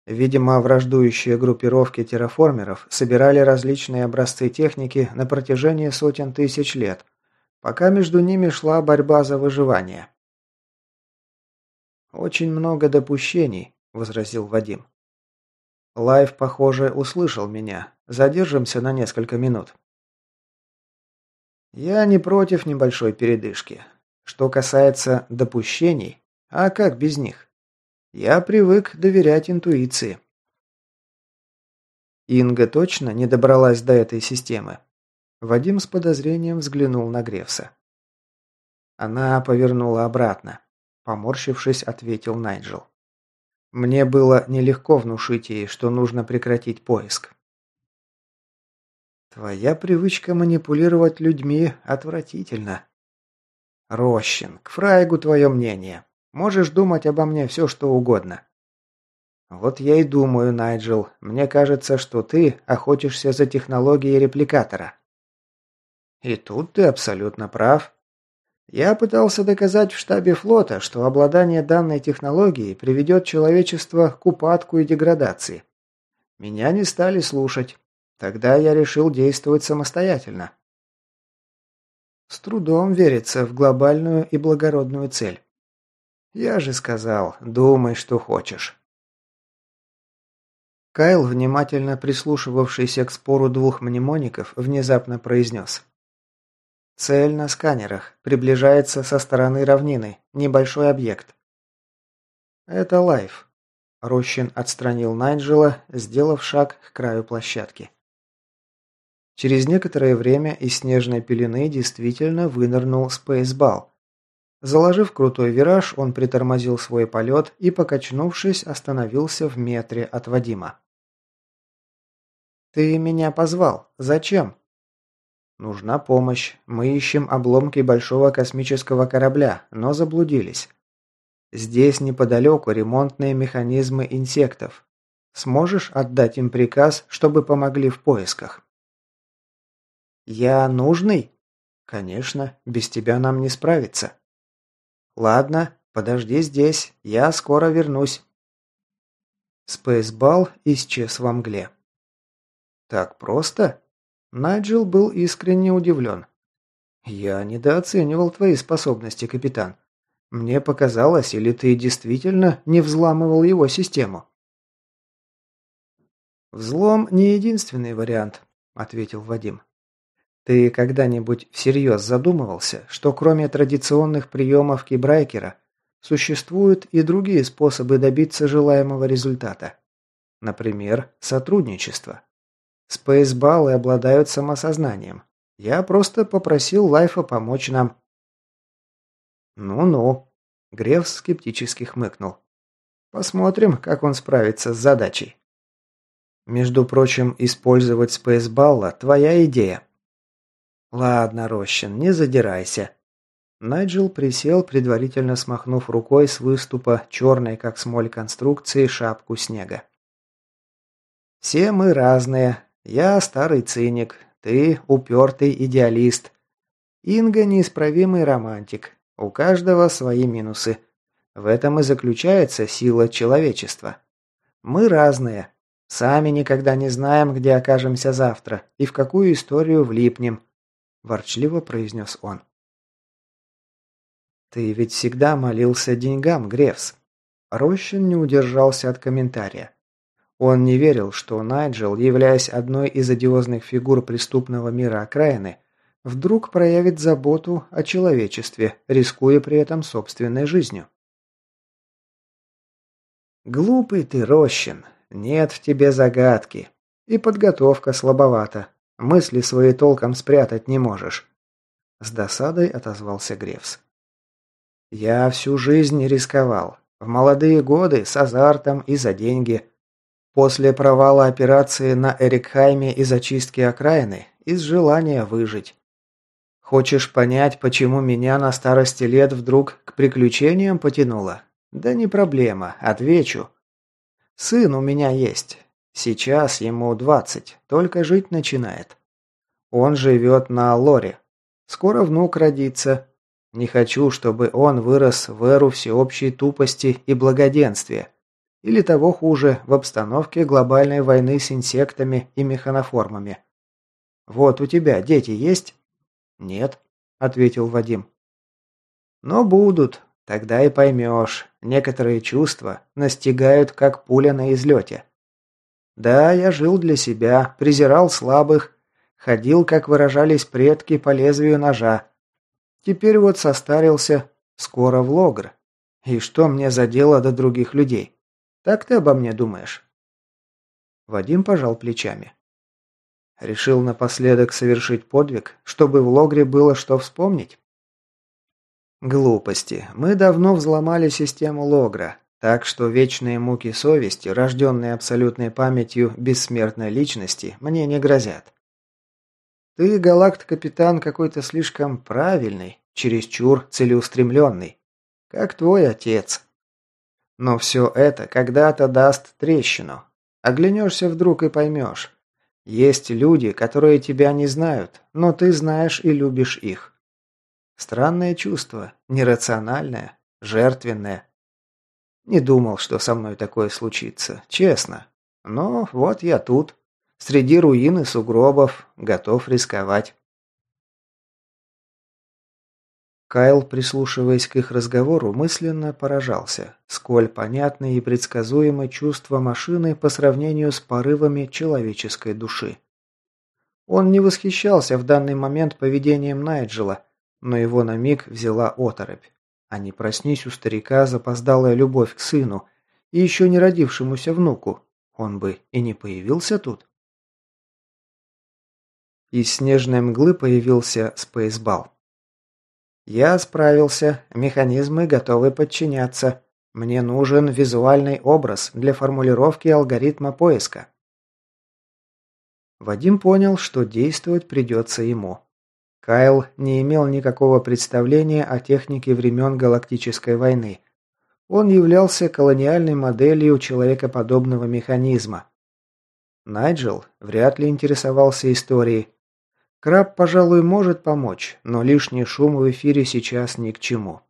Видимо, враждующие группировки терраформеров собирали различные образцы техники на протяжении сотен тысяч лет, пока между ними шла борьба за выживание. «Очень много допущений», – возразил Вадим. Лайв, похоже, услышал меня. Задержимся на несколько минут. Я не против небольшой передышки. Что касается допущений, а как без них? Я привык доверять интуиции. Инга точно не добралась до этой системы. Вадим с подозрением взглянул на Гревса. Она повернула обратно. Поморщившись, ответил Найджел. Мне было нелегко внушить ей, что нужно прекратить поиск. Твоя привычка манипулировать людьми отвратительна. Рощин, к Фрайгу твое мнение. Можешь думать обо мне все, что угодно. Вот я и думаю, Найджел, мне кажется, что ты охотишься за технологией репликатора. И тут ты абсолютно прав. Я пытался доказать в штабе флота, что обладание данной технологией приведет человечество к упадку и деградации. Меня не стали слушать. Тогда я решил действовать самостоятельно. С трудом верится в глобальную и благородную цель. Я же сказал, думай, что хочешь. Кайл, внимательно прислушивавшийся к спору двух мнемоников, внезапно произнес – Цель на сканерах. Приближается со стороны равнины. Небольшой объект. Это лайф. Рощин отстранил Найджела, сделав шаг к краю площадки. Через некоторое время из снежной пелены действительно вынырнул спейсбал. Заложив крутой вираж, он притормозил свой полет и, покачнувшись, остановился в метре от Вадима. «Ты меня позвал. Зачем?» «Нужна помощь. Мы ищем обломки большого космического корабля, но заблудились. Здесь неподалеку ремонтные механизмы инсектов. Сможешь отдать им приказ, чтобы помогли в поисках?» «Я нужный?» «Конечно. Без тебя нам не справиться». «Ладно, подожди здесь. Я скоро вернусь». Спейсбал исчез во мгле. «Так просто?» Найджел был искренне удивлен. «Я недооценивал твои способности, капитан. Мне показалось, или ты действительно не взламывал его систему?» «Взлом не единственный вариант», — ответил Вадим. «Ты когда-нибудь всерьез задумывался, что кроме традиционных приемов кибрайкера существуют и другие способы добиться желаемого результата? Например, сотрудничество?» Спейсбаллы обладают самосознанием. Я просто попросил Лайфа помочь нам». «Ну-ну», — Грефс скептически хмыкнул. «Посмотрим, как он справится с задачей». «Между прочим, использовать Спейсбалла – твоя идея». «Ладно, Рощин, не задирайся». Найджел присел, предварительно смахнув рукой с выступа черной, как смоль конструкции, шапку снега. «Все мы разные, я старый циник, ты упертый идеалист. Инга неисправимый романтик. У каждого свои минусы. В этом и заключается сила человечества. Мы разные. Сами никогда не знаем, где окажемся завтра и в какую историю влипнем», – ворчливо произнес он. «Ты ведь всегда молился деньгам, Грефс». Рощин не удержался от комментария. Он не верил, что Найджел, являясь одной из одиозных фигур преступного мира окраины, вдруг проявит заботу о человечестве, рискуя при этом собственной жизнью. «Глупый ты, Рощин. Нет в тебе загадки. И подготовка слабовата. Мысли свои толком спрятать не можешь». С досадой отозвался Гревс. «Я всю жизнь рисковал. В молодые годы с азартом и за деньги. После провала операции на Эрикхайме и зачистки окраины, из желания выжить. Хочешь понять, почему меня на старости лет вдруг к приключениям потянуло? Да не проблема, отвечу. Сын у меня есть. Сейчас ему двадцать, только жить начинает. Он живет на Лоре. Скоро внук родится. Не хочу, чтобы он вырос в эру всеобщей тупости и благоденствия. Или того хуже, в обстановке глобальной войны с инсектами и механоформами. Вот у тебя дети есть? Нет, ответил Вадим. Но будут, тогда и поймешь. Некоторые чувства настигают, как пуля на излете. Да, я жил для себя, презирал слабых, ходил, как выражались предки, по лезвию ножа. Теперь вот состарился, скоро в логр. И что мне за дело до других людей? Так ты обо мне думаешь?» Вадим пожал плечами. Решил напоследок совершить подвиг, чтобы в Логре было что вспомнить? Глупости. Мы давно взломали систему Логра, так что вечные муки совести, рожденные абсолютной памятью бессмертной личности, мне не грозят. Ты, галакт-капитан, какой-то слишком правильный, чересчур целеустремленный, как твой отец. Но все это когда-то даст трещину. Оглянешься вдруг и поймешь. Есть люди, которые тебя не знают, но ты знаешь и любишь их. Странное чувство, нерациональное, жертвенное. Не думал, что со мной такое случится, честно. Но вот я тут, среди руин и сугробов, готов рисковать. Кайл, прислушиваясь к их разговору, мысленно поражался, сколь понятны и предсказуемы чувства машины по сравнению с порывами человеческой души. Он не восхищался в данный момент поведением Найджела, но его на миг взяла оторопь. А не проснись у старика запоздалая любовь к сыну и еще не родившемуся внуку, он бы и не появился тут. Из снежной мглы появился спейсбал. «Я справился, механизмы готовы подчиняться. Мне нужен визуальный образ для формулировки алгоритма поиска». Вадим понял, что действовать придется ему. Кайл не имел никакого представления о технике времен Галактической войны. Он являлся колониальной моделью человекоподобного механизма. Найджел вряд ли интересовался историей. Краб, пожалуй, может помочь, но лишний шум в эфире сейчас ни к чему.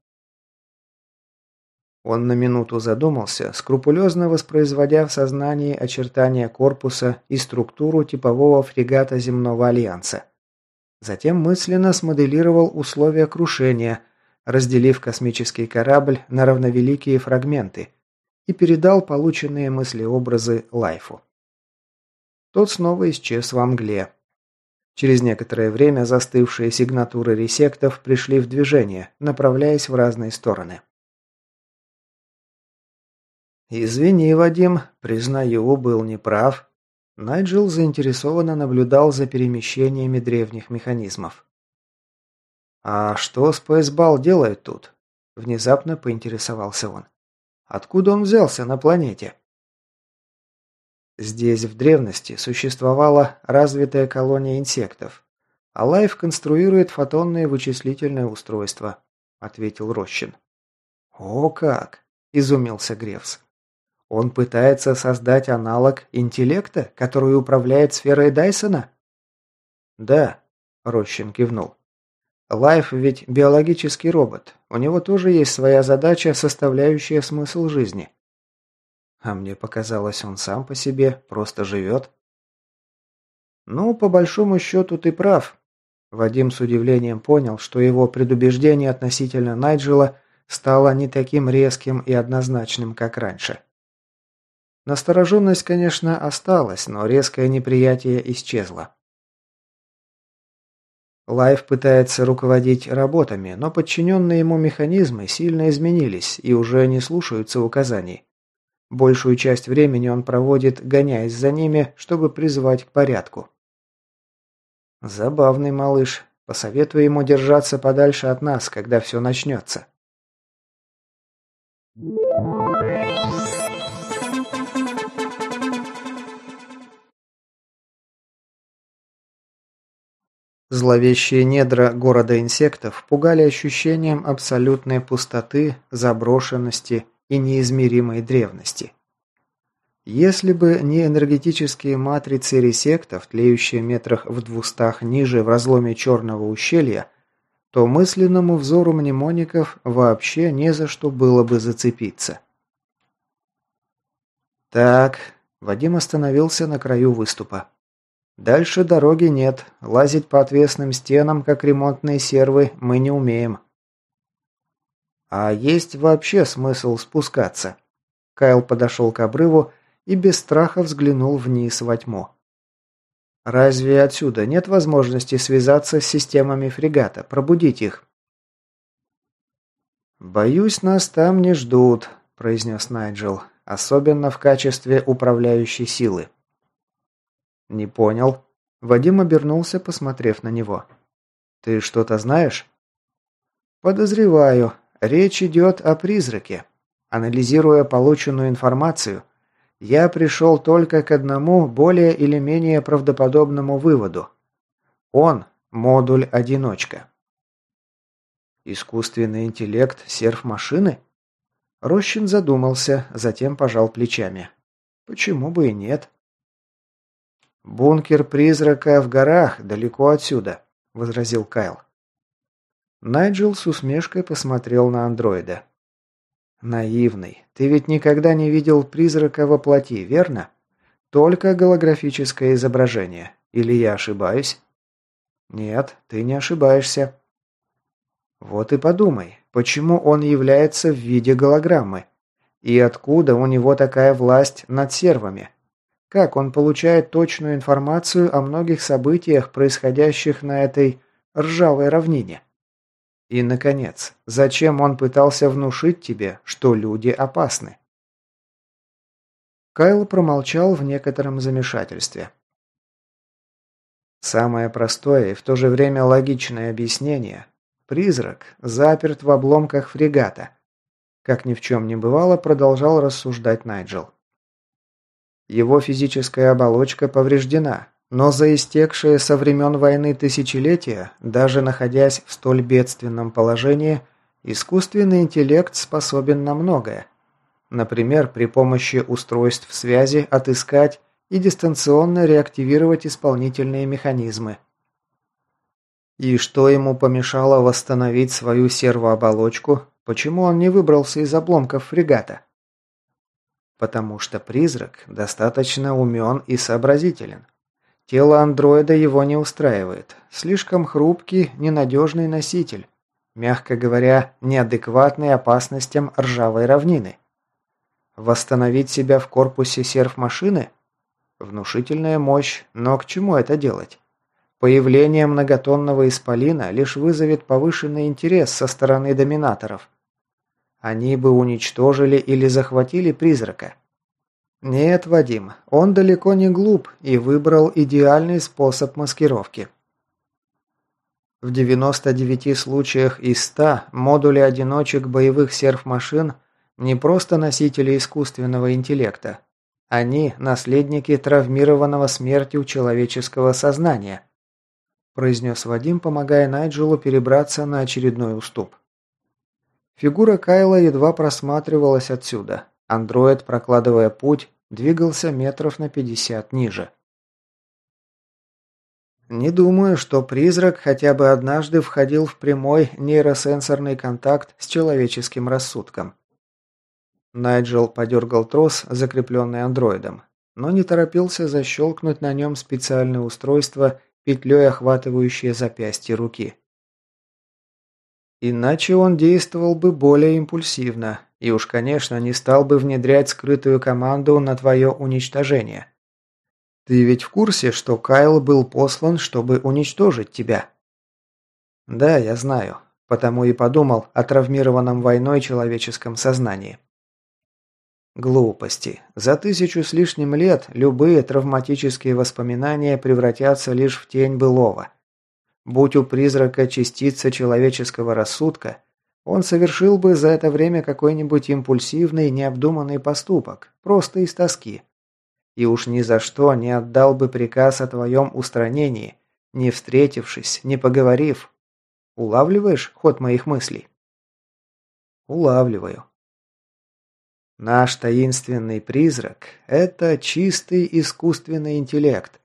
Он на минуту задумался, скрупулезно воспроизводя в сознании очертания корпуса и структуру типового фрегата Земного Альянса. Затем мысленно смоделировал условия крушения, разделив космический корабль на равновеликие фрагменты и передал полученные мыслеобразы Лайфу. Тот снова исчез во мгле. Через некоторое время застывшие сигнатуры ресектов пришли в движение, направляясь в разные стороны. «Извини, Вадим, признаю, был неправ», Найджел заинтересованно наблюдал за перемещениями древних механизмов. «А что Спейсбал делает тут?» Внезапно поинтересовался он. «Откуда он взялся на планете?» Здесь в древности существовала развитая колония инсектов, а Лайф конструирует фотонные вычислительные устройства, ответил Рощин. О как! изумился Гревс. Он пытается создать аналог интеллекта, который управляет сферой Дайсона? Да, Рощин кивнул. Лайф ведь биологический робот. У него тоже есть своя задача, составляющая смысл жизни. А мне показалось, он сам по себе просто живет. Ну, по большому счету ты прав. Вадим с удивлением понял, что его предубеждение относительно Найджела стало не таким резким и однозначным, как раньше. Настороженность, конечно, осталась, но резкое неприятие исчезло. Лайф пытается руководить работами, но подчиненные ему механизмы сильно изменились и уже не слушаются указаний. Большую часть времени он проводит, гоняясь за ними, чтобы призвать к порядку. Забавный малыш. Посоветую ему держаться подальше от нас, когда все начнется. Зловещие недра города инсектов пугали ощущением абсолютной пустоты, заброшенности и неизмеримой древности. Если бы не энергетические матрицы ресектов, тлеющие метрах в двухстах ниже в разломе черного ущелья, то мысленному взору мнемоников вообще не за что было бы зацепиться. Так, Вадим остановился на краю выступа. Дальше дороги нет, лазить по отвесным стенам, как ремонтные сервы, мы не умеем. А есть вообще смысл спускаться? Кайл подошел к обрыву и без страха взглянул вниз во тьму. Разве отсюда нет возможности связаться с системами фрегата, пробудить их? «Боюсь, нас там не ждут», – произнес Найджел, – «особенно в качестве управляющей силы». «Не понял». Вадим обернулся, посмотрев на него. «Ты что-то знаешь?» «Подозреваю. Речь идет о призраке. Анализируя полученную информацию, я пришел только к одному более или менее правдоподобному выводу. Он – модуль-одиночка». «Искусственный интеллект серф-машины?» Рощин задумался, затем пожал плечами. «Почему бы и нет?» «Бункер призрака в горах, далеко отсюда», – возразил Кайл. Найджел с усмешкой посмотрел на андроида. «Наивный. Ты ведь никогда не видел призрака во плоти, верно? Только голографическое изображение. Или я ошибаюсь?» «Нет, ты не ошибаешься». «Вот и подумай, почему он является в виде голограммы? И откуда у него такая власть над сервами? Как он получает точную информацию о многих событиях, происходящих на этой ржавой равнине? И, наконец, зачем он пытался внушить тебе, что люди опасны? Кайл промолчал в некотором замешательстве. Самое простое и в то же время логичное объяснение – призрак заперт в обломках фрегата. Как ни в чем не бывало, продолжал рассуждать Найджел. Его физическая оболочка повреждена, но за истекшие со времен войны тысячелетия, даже находясь в столь бедственном положении, искусственный интеллект способен на многое. Например, при помощи устройств связи отыскать и дистанционно реактивировать исполнительные механизмы. И что ему помешало восстановить свою сервооболочку, почему он не выбрался из обломков фрегата? Потому что призрак достаточно умен и сообразителен. Тело андроида его не устраивает. Слишком хрупкий, ненадежный носитель. Мягко говоря, неадекватный опасностям ржавой равнины. Восстановить себя в корпусе серф-машины? Внушительная мощь, но к чему это делать? Появление многотонного исполина лишь вызовет повышенный интерес со стороны доминаторов. Они бы уничтожили или захватили призрака. Нет, Вадим, он далеко не глуп и выбрал идеальный способ маскировки. В 99 случаях из 100 модули одиночек боевых серф-машин не просто носители искусственного интеллекта, они – наследники травмированного смертью человеческого сознания», произнес Вадим, помогая Найджелу перебраться на очередной уступ. Фигура Кайла едва просматривалась отсюда. Андроид, прокладывая путь, двигался метров на пятьдесят ниже. Не думаю, что призрак хотя бы однажды входил в прямой нейросенсорный контакт с человеческим рассудком. Найджел подергал трос, закрепленный андроидом, но не торопился защелкнуть на нем специальное устройство, петлей охватывающее запястье руки. Иначе он действовал бы более импульсивно, и уж, конечно, не стал бы внедрять скрытую команду на твое уничтожение. Ты ведь в курсе, что Кайл был послан, чтобы уничтожить тебя? Да, я знаю, потому и подумал о травмированном войной человеческом сознании. Глупости. За тысячу с лишним лет любые травматические воспоминания превратятся лишь в тень былого. Будь у призрака частица человеческого рассудка, он совершил бы за это время какой-нибудь импульсивный, необдуманный поступок, просто из тоски. И уж ни за что не отдал бы приказ о твоем устранении, не встретившись, не поговорив. Улавливаешь ход моих мыслей? Улавливаю. Наш таинственный призрак – это чистый искусственный интеллект,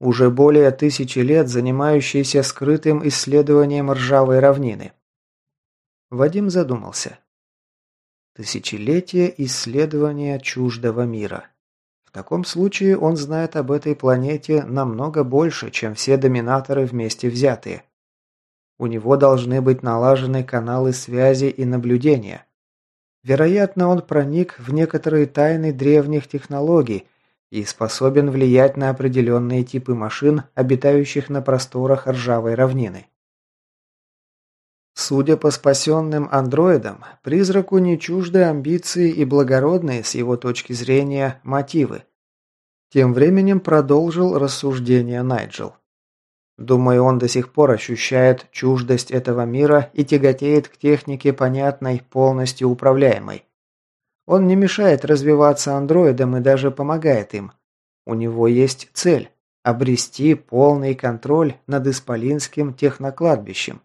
уже более тысячи лет занимающийся скрытым исследованием ржавой равнины. Вадим задумался. Тысячелетие исследования чуждого мира. В таком случае он знает об этой планете намного больше, чем все доминаторы вместе взятые. У него должны быть налажены каналы связи и наблюдения. Вероятно, он проник в некоторые тайны древних технологий и способен влиять на определенные типы машин, обитающих на просторах ржавой равнины. Судя по спасенным андроидам, призраку не чужды амбиции и благородные, с его точки зрения, мотивы. Тем временем продолжил рассуждение Найджел. Думаю, он до сих пор ощущает чуждость этого мира и тяготеет к технике понятной, полностью управляемой. Он не мешает развиваться андроидам и даже помогает им. У него есть цель – обрести полный контроль над исполинским технокладбищем,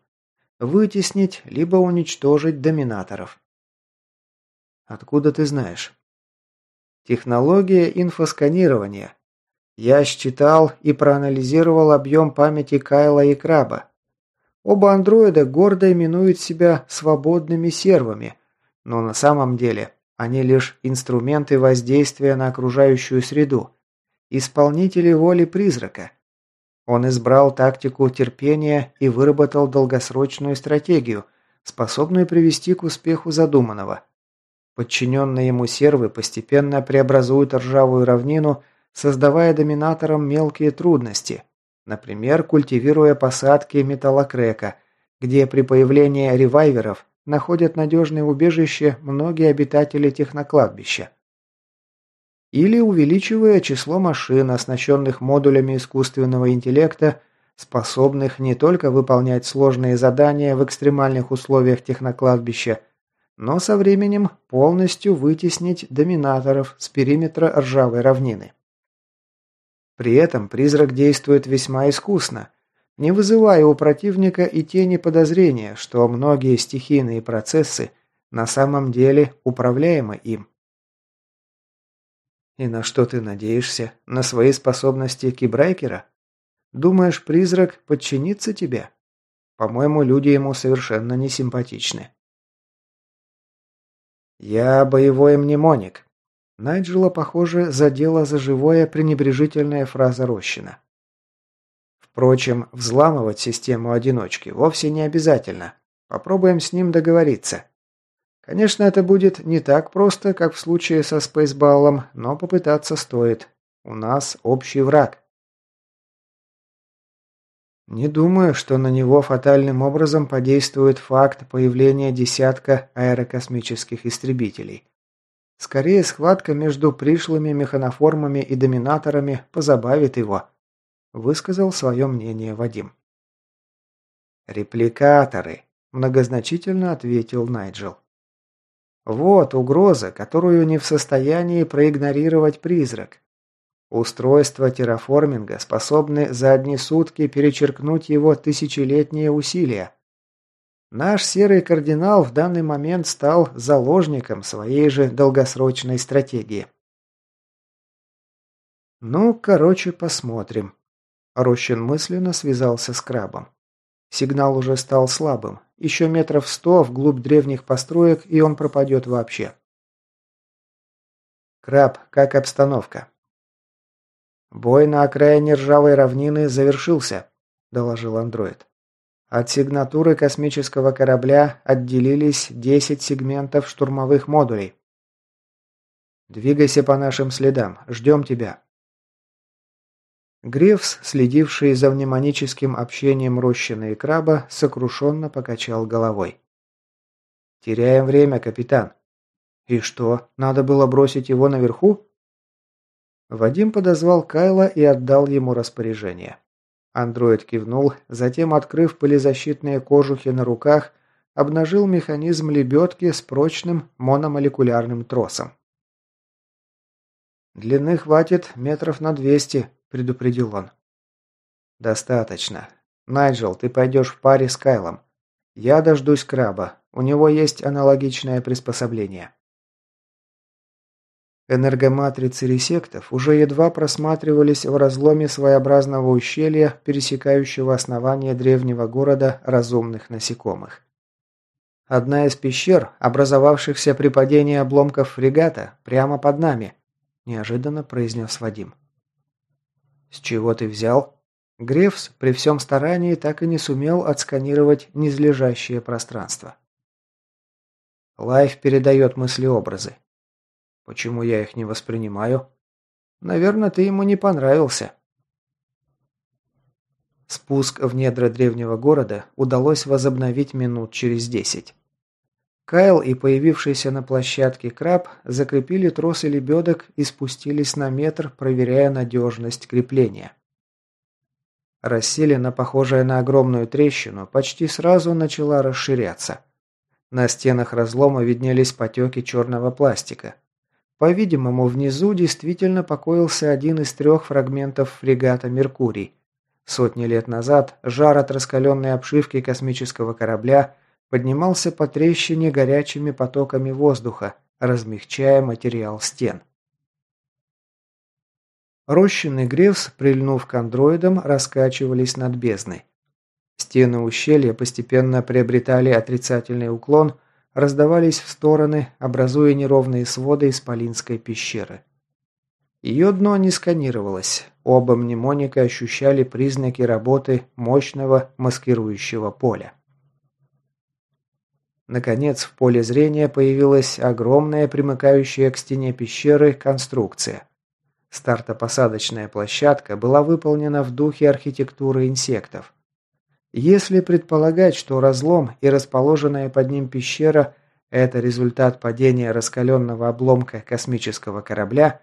вытеснить либо уничтожить доминаторов. Откуда ты знаешь? Технология инфосканирования – я считал и проанализировал объем памяти Кайла и Краба. Оба андроида гордо именуют себя свободными сервами, но на самом деле они лишь инструменты воздействия на окружающую среду, исполнители воли призрака. Он избрал тактику терпения и выработал долгосрочную стратегию, способную привести к успеху задуманного. Подчиненные ему сервы постепенно преобразуют ржавую равнину создавая доминаторам мелкие трудности, например, культивируя посадки металлокрека, где при появлении ревайверов находят надежное убежище многие обитатели технокладбища. Или увеличивая число машин, оснащенных модулями искусственного интеллекта, способных не только выполнять сложные задания в экстремальных условиях технокладбища, но со временем полностью вытеснить доминаторов с периметра ржавой равнины. При этом призрак действует весьма искусно, не вызывая у противника и тени подозрения, что многие стихийные процессы на самом деле управляемы им. И на что ты надеешься? На свои способности кибрайкера? Думаешь, призрак подчинится тебе? По-моему, люди ему совершенно не симпатичны. Я боевой мнемоник. Найджела, похоже, задела за живое пренебрежительная фраза Рощина. Впрочем, взламывать систему одиночки вовсе не обязательно. Попробуем с ним договориться. Конечно, это будет не так просто, как в случае со спейсбаллом, но попытаться стоит. У нас общий враг. Не думаю, что на него фатальным образом подействует факт появления десятка аэрокосмических истребителей. Скорее, схватка между пришлыми механоформами и доминаторами позабавит его, высказал свое мнение Вадим. «Репликаторы», – многозначительно ответил Найджел. Вот угроза, которую не в состоянии проигнорировать призрак. Устройства терраформинга способны за одни сутки перечеркнуть его тысячелетние усилия. Наш серый кардинал в данный момент стал заложником своей же долгосрочной стратегии. Ну, короче, посмотрим. Рощин мысленно связался с крабом. Сигнал уже стал слабым, еще метров сто вглубь древних построек, и он пропадет вообще. «Краб, как обстановка?» «Бой на окраине ржавой равнины завершился», – доложил андроид. От сигнатуры космического корабля отделились 10 сегментов штурмовых модулей. «Двигайся по нашим следам. Ждем тебя». Грефс, следивший за мнемоническим общением Рощина и Краба, сокрушенно покачал головой. «Теряем время, капитан». «И что, надо было бросить его наверху?» Вадим подозвал Кайла и отдал ему распоряжение. Андроид кивнул, затем, открыв пылезащитные кожухи на руках, обнажил механизм лебедки с прочным мономолекулярным тросом. «Длины хватит метров на двести», предупредил он. «Достаточно. Найджел, ты пойдешь в паре с Кайлом. Я дождусь краба. У него есть аналогичное приспособление». Энергоматрицы ресектов уже едва просматривались в разломе своеобразного ущелья, пересекающего основание древнего города разумных насекомых. Одна из пещер, образовавшихся при падении обломков фрегата, прямо под нами, неожиданно произнес Вадим. «С чего ты взял?» Гревс при всем старании так и не сумел отсканировать низлежащее пространство. Лайф передает мысли-образы. Почему я их не воспринимаю? Наверное, ты ему не понравился. Спуск в недра древнего города удалось возобновить минут через десять. Кайл и появившийся на площадке краб закрепили тросы лебедок и спустились на метр, проверяя надежность крепления. Расселена, похожая на огромную трещину, почти сразу начала расширяться. На стенах разлома виднелись потеки черного пластика. По-видимому, внизу действительно покоился один из трех фрагментов фрегата «Меркурий». Сотни лет назад жар от раскаленной обшивки космического корабля поднимался по трещине горячими потоками воздуха, размягчая материал стен. Рощин и Гревс, прильнув к андроидам, раскачивались над бездной. Стены ущелья постепенно приобретали отрицательный уклон, раздавались в стороны, образуя неровные своды исполинской пещеры. Ее дно не сканировалось. Оба мнемоника ощущали признаки работы мощного маскирующего поля. Наконец, в поле зрения появилась огромная, примыкающая к стене пещеры, конструкция. Стартопосадочная площадка была выполнена в духе архитектуры инсектов. Если предполагать, что разлом и расположенная под ним пещера – это результат падения раскаленного обломка космического корабля,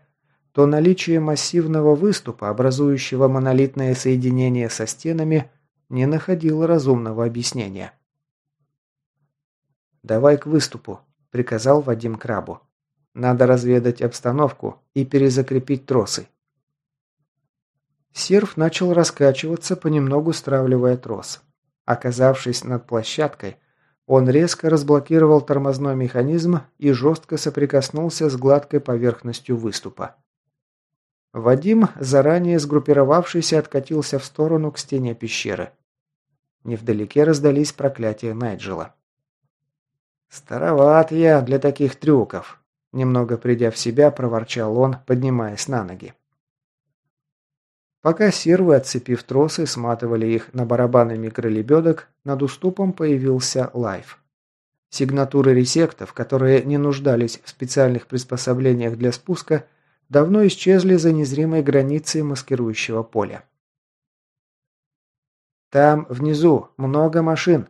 то наличие массивного выступа, образующего монолитное соединение со стенами, не находило разумного объяснения. «Давай к выступу», – приказал Вадим Крабу. Надо разведать обстановку и перезакрепить тросы. Серф начал раскачиваться, понемногу стравливая трос. Оказавшись над площадкой, он резко разблокировал тормозной механизм и жестко соприкоснулся с гладкой поверхностью выступа. Вадим, заранее сгруппировавшийся, откатился в сторону к стене пещеры. Невдалеке раздались проклятия Найджела. «Староват я для таких трюков», Немного придя в себя, проворчал он, поднимаясь на ноги. Пока сервы, отцепив тросы, сматывали их на барабаны микролебедок, над уступом появился лайф. Сигнатуры ресектов, которые не нуждались в специальных приспособлениях для спуска, давно исчезли за незримой границей маскирующего поля. «Там, внизу, много машин»,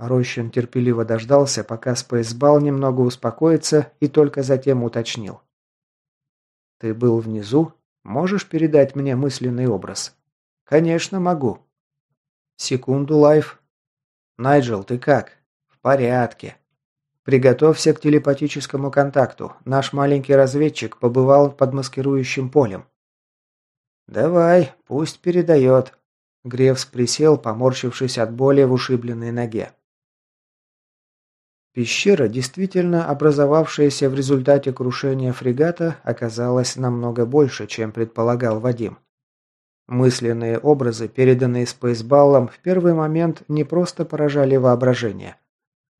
Рощин терпеливо дождался, пока Спейсбал немного успокоится, и только затем уточнил. «Ты был внизу? Можешь передать мне мысленный образ?» «Конечно, могу». «Секунду, Лайф». «Найджел, ты как?» «В порядке». «Приготовься к телепатическому контакту. Наш маленький разведчик побывал под маскирующим полем». «Давай, пусть передает». Гревс присел, поморщившись от боли в ушибленной ноге. Пещера, действительно образовавшаяся в результате крушения фрегата, оказалась намного больше, чем предполагал Вадим. Мысленные образы, переданные Спейсбаллом, в первый момент не просто поражали воображение.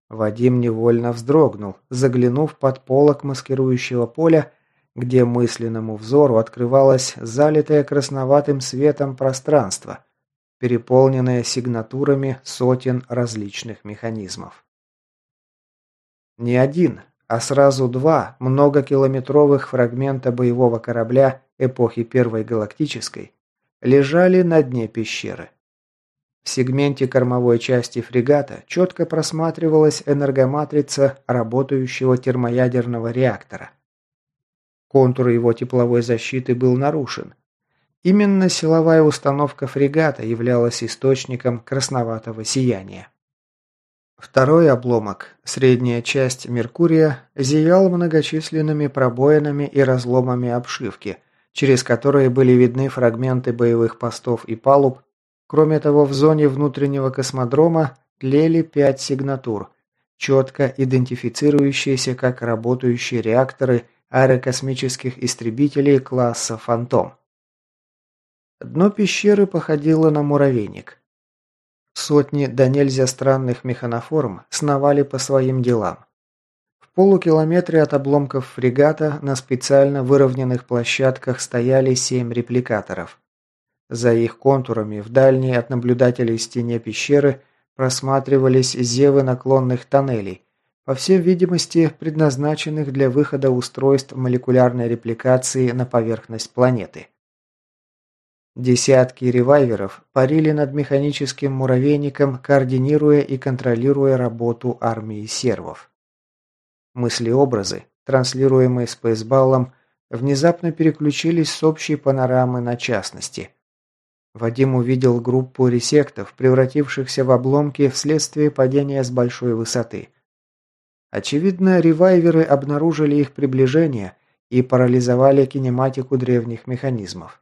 Вадим невольно вздрогнул, заглянув под полок маскирующего поля, где мысленному взору открывалось залитое красноватым светом пространство, переполненное сигнатурами сотен различных механизмов. Не один, а сразу два многокилометровых фрагмента боевого корабля эпохи Первой Галактической лежали на дне пещеры. В сегменте кормовой части фрегата четко просматривалась энергоматрица работающего термоядерного реактора. Контур его тепловой защиты был нарушен. Именно силовая установка фрегата являлась источником красноватого сияния. Второй обломок, средняя часть Меркурия, зиял многочисленными пробоинами и разломами обшивки, через которые были видны фрагменты боевых постов и палуб. Кроме того, в зоне внутреннего космодрома тлели пять сигнатур, четко идентифицирующиеся как работающие реакторы аэрокосмических истребителей класса «Фантом». Дно пещеры походило на муравейник. Сотни до нельзя странных механоформ сновали по своим делам. В полукилометре от обломков фрегата на специально выровненных площадках стояли семь репликаторов. За их контурами в дальней от наблюдателей стене пещеры просматривались зевы наклонных тоннелей, по всей видимости предназначенных для выхода устройств молекулярной репликации на поверхность планеты. Десятки ревайверов парили над механическим муравейником, координируя и контролируя работу армии сервов. Мысли-образы, транслируемые спейсбаллом, внезапно переключились с общей панорамы на частности. Вадим увидел группу ресектов, превратившихся в обломки вследствие падения с большой высоты. Очевидно, ревайверы обнаружили их приближение и парализовали кинематику древних механизмов.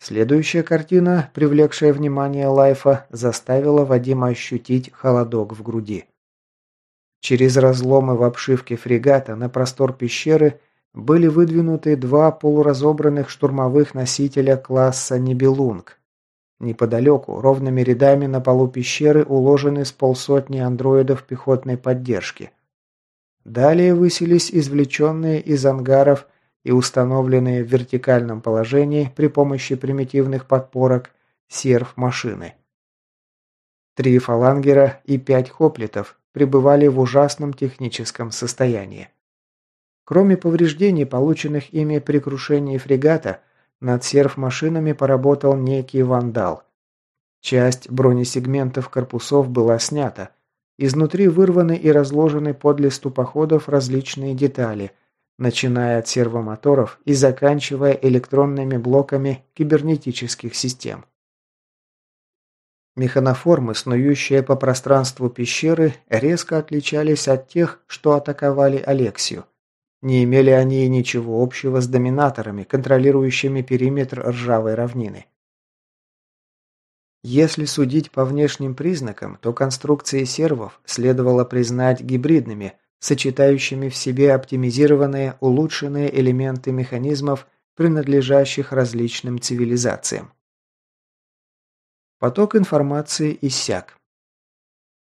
Следующая картина, привлекшая внимание Лайфа, заставила Вадима ощутить холодок в груди. Через разломы в обшивке фрегата на простор пещеры были выдвинуты два полуразобранных штурмовых носителя класса «Нибелунг». Неподалеку, ровными рядами на полу пещеры уложены с полсотни андроидов пехотной поддержки. Далее высились извлеченные из ангаров и установленные в вертикальном положении при помощи примитивных подпорок серф-машины. Три фалангера и пять хоплитов пребывали в ужасном техническом состоянии. Кроме повреждений, полученных ими при крушении фрегата, над серф-машинами поработал некий вандал. Часть бронесегментов корпусов была снята. Изнутри вырваны и разложены подле ступоходов различные детали, начиная от сервомоторов и заканчивая электронными блоками кибернетических систем. Механоформы, снующие по пространству пещеры, резко отличались от тех, что атаковали Алексию. Не имели они ничего общего с доминаторами, контролирующими периметр ржавой равнины. Если судить по внешним признакам, то конструкции сервов следовало признать гибридными, сочетающими в себе оптимизированные, улучшенные элементы механизмов, принадлежащих различным цивилизациям. Поток информации иссяк.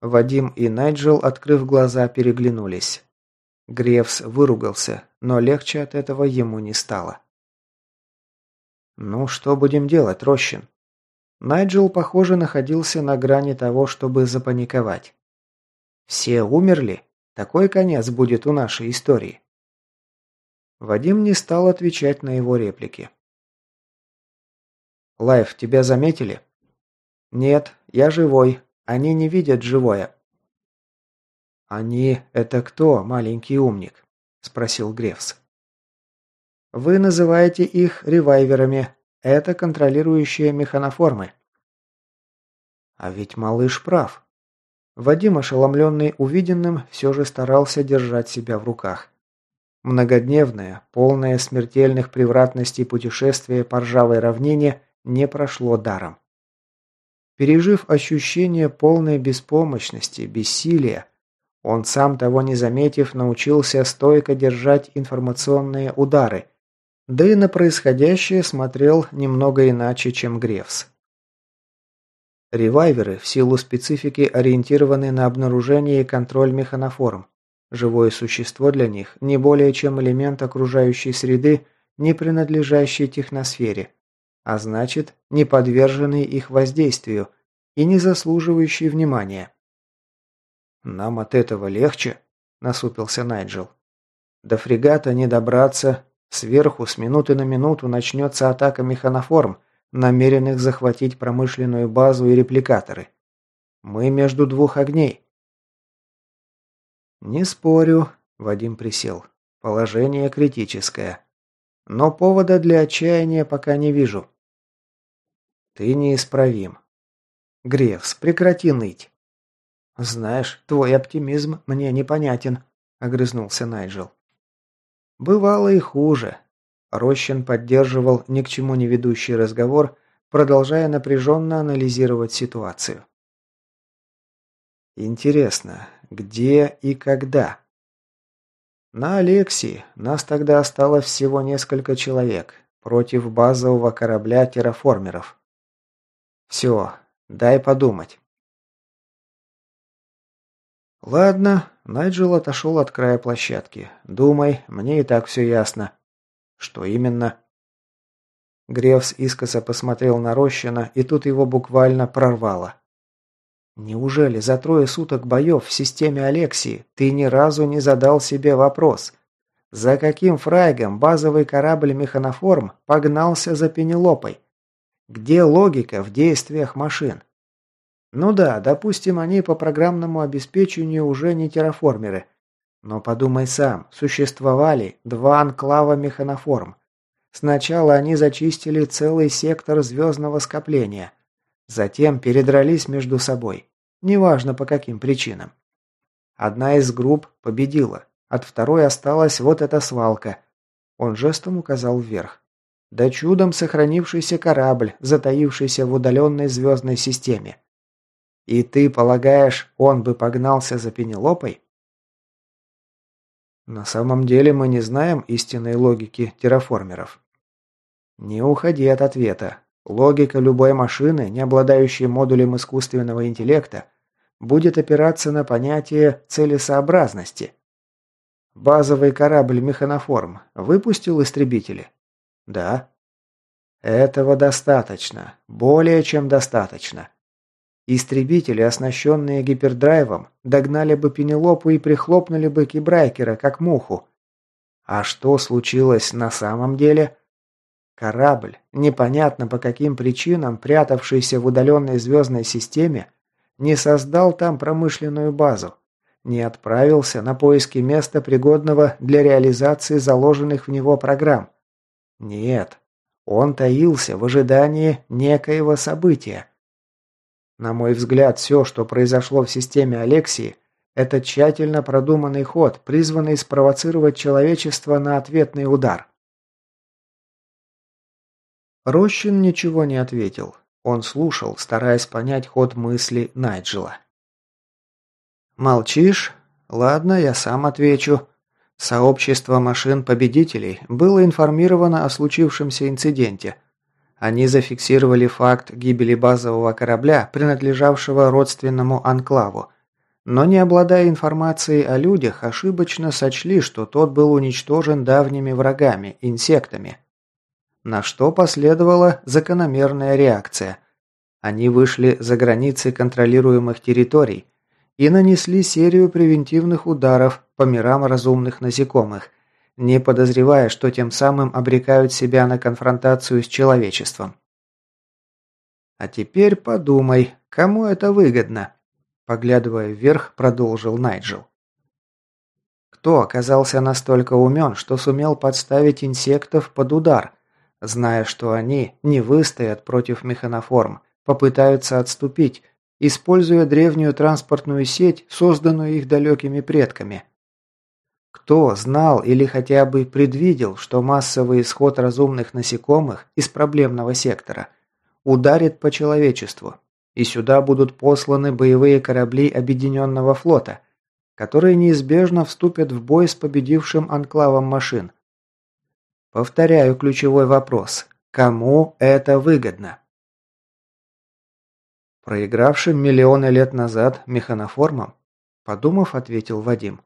Вадим и Найджел, открыв глаза, переглянулись. Гревс выругался, но легче от этого ему не стало. «Ну, что будем делать, Рощин?» Найджел, похоже, находился на грани того, чтобы запаниковать. «Все умерли? Такой конец будет у нашей истории». Вадим не стал отвечать на его реплики. «Лайф, тебя заметили?» «Нет, я живой. Они не видят живое». «Они – это кто, маленький умник?» – спросил Гревс. «Вы называете их ревайверами. Это контролирующие механоформы». А ведь малыш прав. Вадим, ошеломленный увиденным, все же старался держать себя в руках. Многодневное, полное смертельных превратностей путешествие по ржавой равнине не прошло даром. Пережив ощущение полной беспомощности, бессилия, он сам того не заметив, научился стойко держать информационные удары, да и на происходящее смотрел немного иначе, чем Гревс. Ревайверы в силу специфики ориентированы на обнаружение и контроль механоформ. Живое существо для них не более чем элемент окружающей среды, не принадлежащий техносфере, а значит, не подверженный их воздействию и не заслуживающий внимания. «Нам от этого легче», – насупился Найджел. «До фрегата не добраться. Сверху с минуты на минуту начнется атака механоформ, намеренных захватить промышленную базу и репликаторы. Мы между двух огней». «Не спорю», – Вадим присел. «Положение критическое. Но повода для отчаяния пока не вижу». «Ты неисправим. Грефс, прекрати ныть. «Знаешь, твой оптимизм мне непонятен», – огрызнулся Найджел. «Бывало и хуже». Рощин поддерживал ни к чему не ведущий разговор, продолжая напряженно анализировать ситуацию. «Интересно, где и когда?» «На Алексии нас тогда осталось всего несколько человек против базового корабля терраформеров. Все, дай подумать». «Ладно», – Найджел отошел от края площадки. «Думай, мне и так все ясно». «Что именно?» Гревс искоса посмотрел на Рощина, и тут его буквально прорвало. «Неужели за трое суток боев в системе Алексии ты ни разу не задал себе вопрос, за каким фрайгом базовый корабль «Механоформ» погнался за Пенелопой? Где логика в действиях машин?» Ну да, допустим, они по программному обеспечению уже не терраформеры. Но подумай сам, существовали два анклава механоформ. Сначала они зачистили целый сектор звездного скопления. Затем передрались между собой. Неважно по каким причинам. Одна из групп победила. От второй осталась вот эта свалка. Он жестом указал вверх. Да чудом сохранившийся корабль, затаившийся в удаленной звездной системе. И ты полагаешь, он бы погнался за Пенелопой? На самом деле мы не знаем истинной логики терраформеров. Не уходи от ответа. Логика любой машины, не обладающей модулем искусственного интеллекта, будет опираться на понятие целесообразности. Базовый корабль «Механоформ» выпустил истребители? Да. Этого достаточно. Более чем достаточно. Истребители, оснащенные гипердрайвом, догнали бы Пенелопу и прихлопнули бы Кибрайкера, как муху. А что случилось на самом деле? Корабль, непонятно по каким причинам прятавшийся в удаленной звездной системе, не создал там промышленную базу, не отправился на поиски места, пригодного для реализации заложенных в него программ. Нет, он таился в ожидании некоего события. На мой взгляд, все, что произошло в системе Алексии, это тщательно продуманный ход, призванный спровоцировать человечество на ответный удар. Рощин ничего не ответил. Он слушал, стараясь понять ход мысли Найджела. «Молчишь? Ладно, я сам отвечу. Сообщество машин-победителей было информировано о случившемся инциденте. Они зафиксировали факт гибели базового корабля, принадлежавшего родственному анклаву, но не обладая информацией о людях, ошибочно сочли, что тот был уничтожен давними врагами, инсектами. На что последовала закономерная реакция. Они вышли за границы контролируемых территорий и нанесли серию превентивных ударов по мирам разумных насекомых, не подозревая, что тем самым обрекают себя на конфронтацию с человечеством. А теперь подумай, кому это выгодно? Поглядывая вверх, продолжил Найджел. Кто оказался настолько умен, что сумел подставить инсектов под удар – зная, что они не выстоят против механоформ, попытаются отступить, используя древнюю транспортную сеть, созданную их далекими предками. Кто знал или хотя бы предвидел, что массовый исход разумных насекомых из проблемного сектора ударит по человечеству, и сюда будут посланы боевые корабли Объединенного флота, которые неизбежно вступят в бой с победившим анклавом машин – Повторяю ключевой вопрос. Кому это выгодно? Проигравшим миллионы лет назад механоформам? Подумав, ответил Вадим.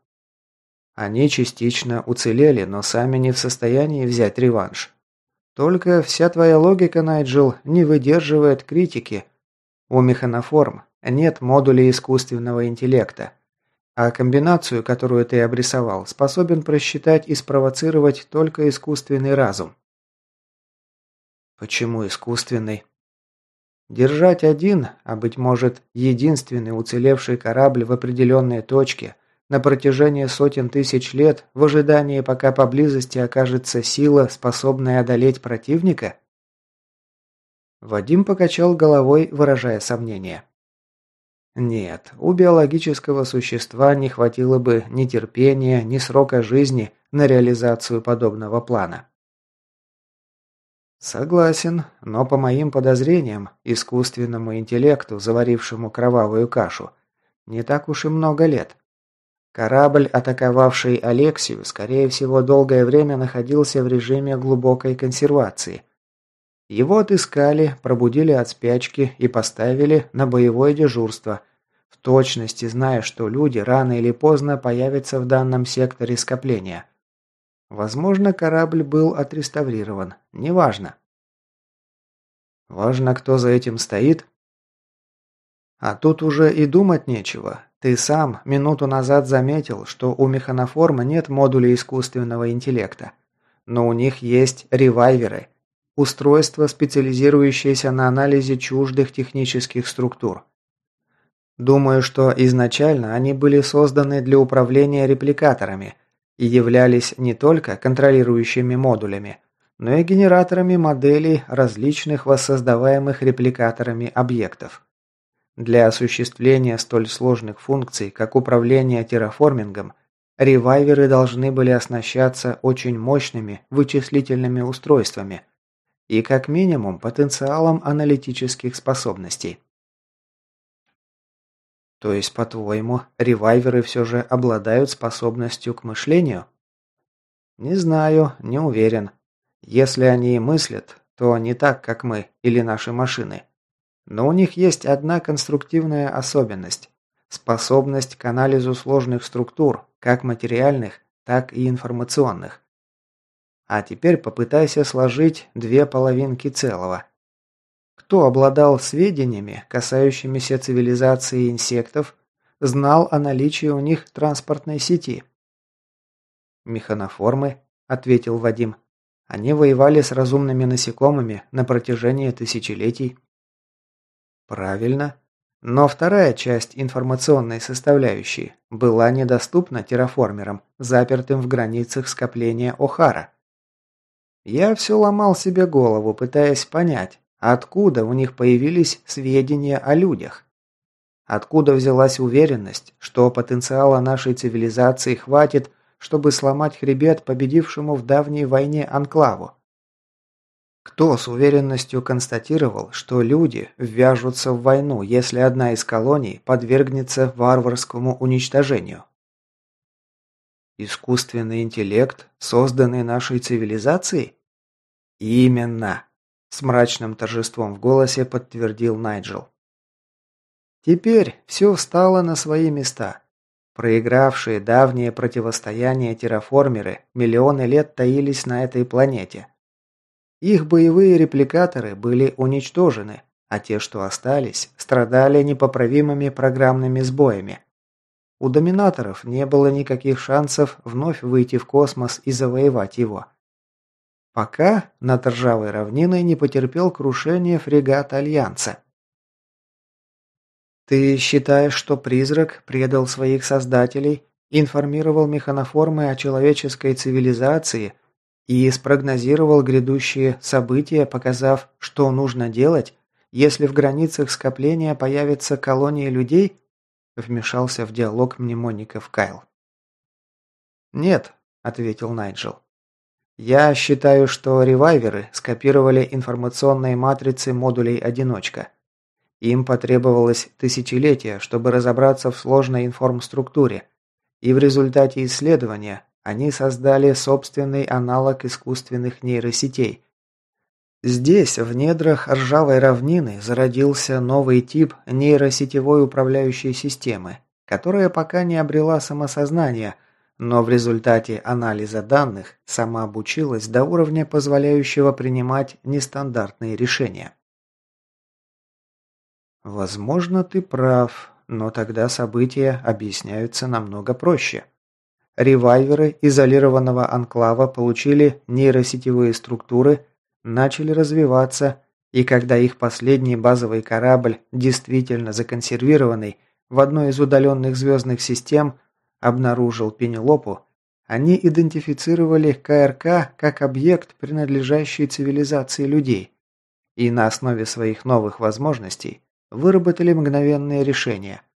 Они частично уцелели, но сами не в состоянии взять реванш. Только вся твоя логика, Найджел, не выдерживает критики. У механоформ нет модулей искусственного интеллекта. А комбинацию, которую ты обрисовал, способен просчитать и спровоцировать только искусственный разум. Почему искусственный? Держать один, а быть может, единственный уцелевший корабль в определенной точке на протяжении сотен тысяч лет в ожидании, пока поблизости окажется сила, способная одолеть противника? Вадим покачал головой, выражая сомнение. Нет, у биологического существа не хватило бы ни терпения, ни срока жизни на реализацию подобного плана. Согласен, но по моим подозрениям, искусственному интеллекту, заварившему кровавую кашу, не так уж и много лет. Корабль, атаковавший Алексию, скорее всего, долгое время находился в режиме глубокой консервации. Его отыскали, пробудили от спячки и поставили на боевое дежурство, в точности зная, что люди рано или поздно появятся в данном секторе скопления. Возможно, корабль был отреставрирован. Неважно. Важно, кто за этим стоит. А тут уже и думать нечего. Ты сам минуту назад заметил, что у механоформа нет модуля искусственного интеллекта. Но у них есть ревайверы. Устройство, специализирующееся на анализе чуждых технических структур. Думаю, что изначально они были созданы для управления репликаторами и являлись не только контролирующими модулями, но и генераторами моделей различных воссоздаваемых репликаторами объектов. Для осуществления столь сложных функций, как управление терраформингом, ревайверы должны были оснащаться очень мощными вычислительными устройствами и как минимум потенциалом аналитических способностей. То есть, по-твоему, ревайверы все же обладают способностью к мышлению? Не знаю, не уверен. Если они и мыслят, то не так, как мы или наши машины. Но у них есть одна конструктивная особенность – способность к анализу сложных структур, как материальных, так и информационных. А теперь попытайся сложить две половинки целого – кто обладал сведениями, касающимися цивилизации инсектов, знал о наличии у них транспортной сети. Механоформы ответил Вадим. Они воевали с разумными насекомыми на протяжении тысячелетий. Правильно. Но вторая часть информационной составляющей была недоступна терраформерам, запертым в границах скопления Охара. Я все ломал себе голову, пытаясь понять, откуда у них появились сведения о людях. Откуда взялась уверенность, что потенциала нашей цивилизации хватит, чтобы сломать хребет победившему в давней войне анклаву? Кто с уверенностью констатировал, что люди ввяжутся в войну, если одна из колоний подвергнется варварскому уничтожению? Искусственный интеллект, созданный нашей цивилизацией? Именно, с мрачным торжеством в голосе подтвердил Найджел. Теперь все встало на свои места. Проигравшие давнее противостояние терраформеры миллионы лет таились на этой планете. Их боевые репликаторы были уничтожены, а те, что остались, страдали непоправимыми программными сбоями. У доминаторов не было никаких шансов вновь выйти в космос и завоевать его. Пока над ржавой равниной не потерпел крушение фрегат Альянса. «Ты считаешь, что призрак предал своих создателей, информировал механоформы о человеческой цивилизации и спрогнозировал грядущие события, показав, что нужно делать, если в границах скопления появится колония людей?» Вмешался в диалог мнемоников Кайл. «Нет», — ответил Найджел. «Я считаю, что ревайверы скопировали информационные матрицы модулей «Одиночка». Им потребовалось тысячелетия, чтобы разобраться в сложной информструктуре, и в результате исследования они создали собственный аналог искусственных нейросетей. Здесь, в недрах ржавой равнины, зародился новый тип нейросетевой управляющей системы, которая пока не обрела самосознание, но в результате анализа данных сама обучилась до уровня, позволяющего принимать нестандартные решения. Возможно, ты прав, но тогда события объясняются намного проще. Ревайверы изолированного анклава получили нейросетевые структуры, начали развиваться, и когда их последний базовый корабль, действительно законсервированный в одной из удаленных звездных систем, обнаружил Пенелопу, они идентифицировали КРК как объект, принадлежащий цивилизации людей, и на основе своих новых возможностей выработали мгновенное решение –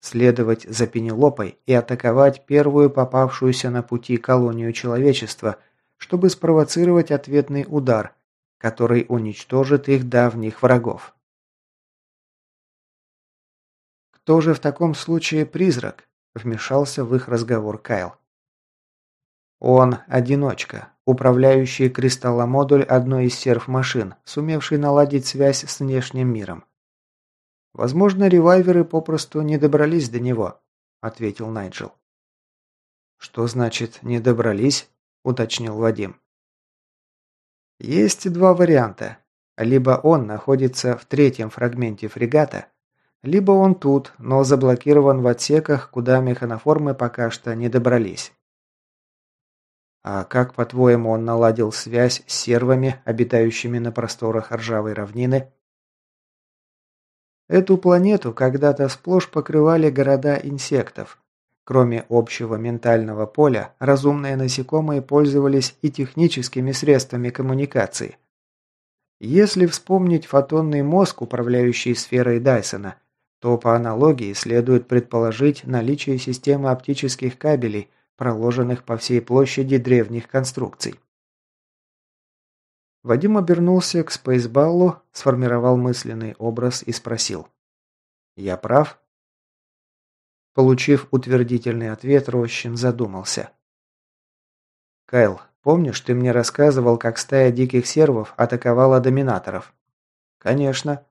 следовать за Пенелопой и атаковать первую попавшуюся на пути колонию человечества, чтобы спровоцировать ответный удар, который уничтожит их давних врагов. «Кто же в таком случае призрак?» – вмешался в их разговор Кайл. «Он – одиночка, управляющий кристалломодуль одной из серф-машин, сумевший наладить связь с внешним миром. Возможно, ревайверы попросту не добрались до него, ответил Найджел. Что значит «не добрались»? уточнил Вадим. Есть два варианта. Либо он находится в третьем фрагменте фрегата, либо он тут, но заблокирован в отсеках, куда механоформы пока что не добрались. А как, по-твоему, он наладил связь с сервами, обитающими на просторах ржавой равнины? Эту планету когда-то сплошь покрывали города инсектов. Кроме общего ментального поля, разумные насекомые пользовались и техническими средствами коммуникации. Если вспомнить фотонный мозг, управляющий сферой Дайсона, то по аналогии следует предположить наличие системы оптических кабелей, проложенных по всей площади древних конструкций. Вадим обернулся к Спейсбаллу, сформировал мысленный образ и спросил. «Я прав?» Получив утвердительный ответ, Рощин задумался. «Кайл, помнишь, ты мне рассказывал, как стая диких сервов атаковала доминаторов?» «Конечно».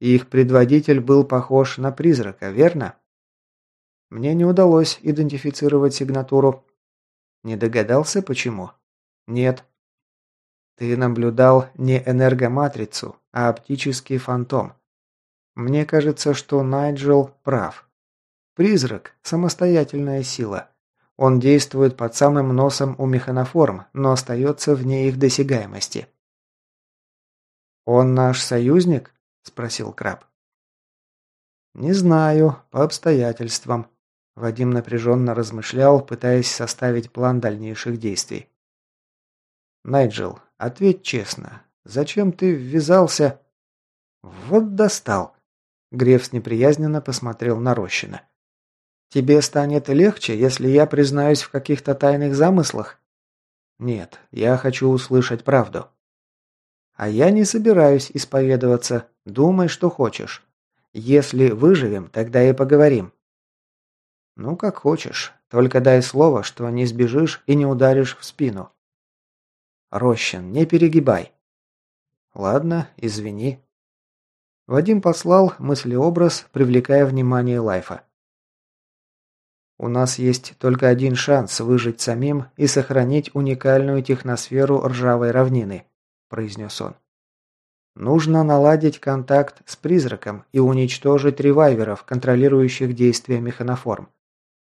их предводитель был похож на призрака, верно?» «Мне не удалось идентифицировать сигнатуру». «Не догадался, почему?» «Нет». Ты наблюдал не энергоматрицу, а оптический фантом. Мне кажется, что Найджел прав. Призрак – самостоятельная сила. Он действует под самым носом у механоформ, но остается вне их досягаемости. «Он наш союзник?» – спросил Краб. «Не знаю, по обстоятельствам», – Вадим напряженно размышлял, пытаясь составить план дальнейших действий. «Найджел, ответь честно, зачем ты ввязался...» «Вот достал!» Грефс неприязненно посмотрел на Рощина. «Тебе станет легче, если я признаюсь в каких-то тайных замыслах?» «Нет, я хочу услышать правду». «А я не собираюсь исповедоваться. Думай, что хочешь. Если выживем, тогда и поговорим». «Ну, как хочешь. Только дай слово, что не сбежишь и не ударишь в спину». «Рощин, не перегибай». «Ладно, извини». Вадим послал мыслеобраз, привлекая внимание Лайфа. У нас есть только один шанс выжить самим и сохранить уникальную техносферу ржавой равнины, произнес он. Нужно наладить контакт с призраком и уничтожить ревайверов, контролирующих действия механоформ.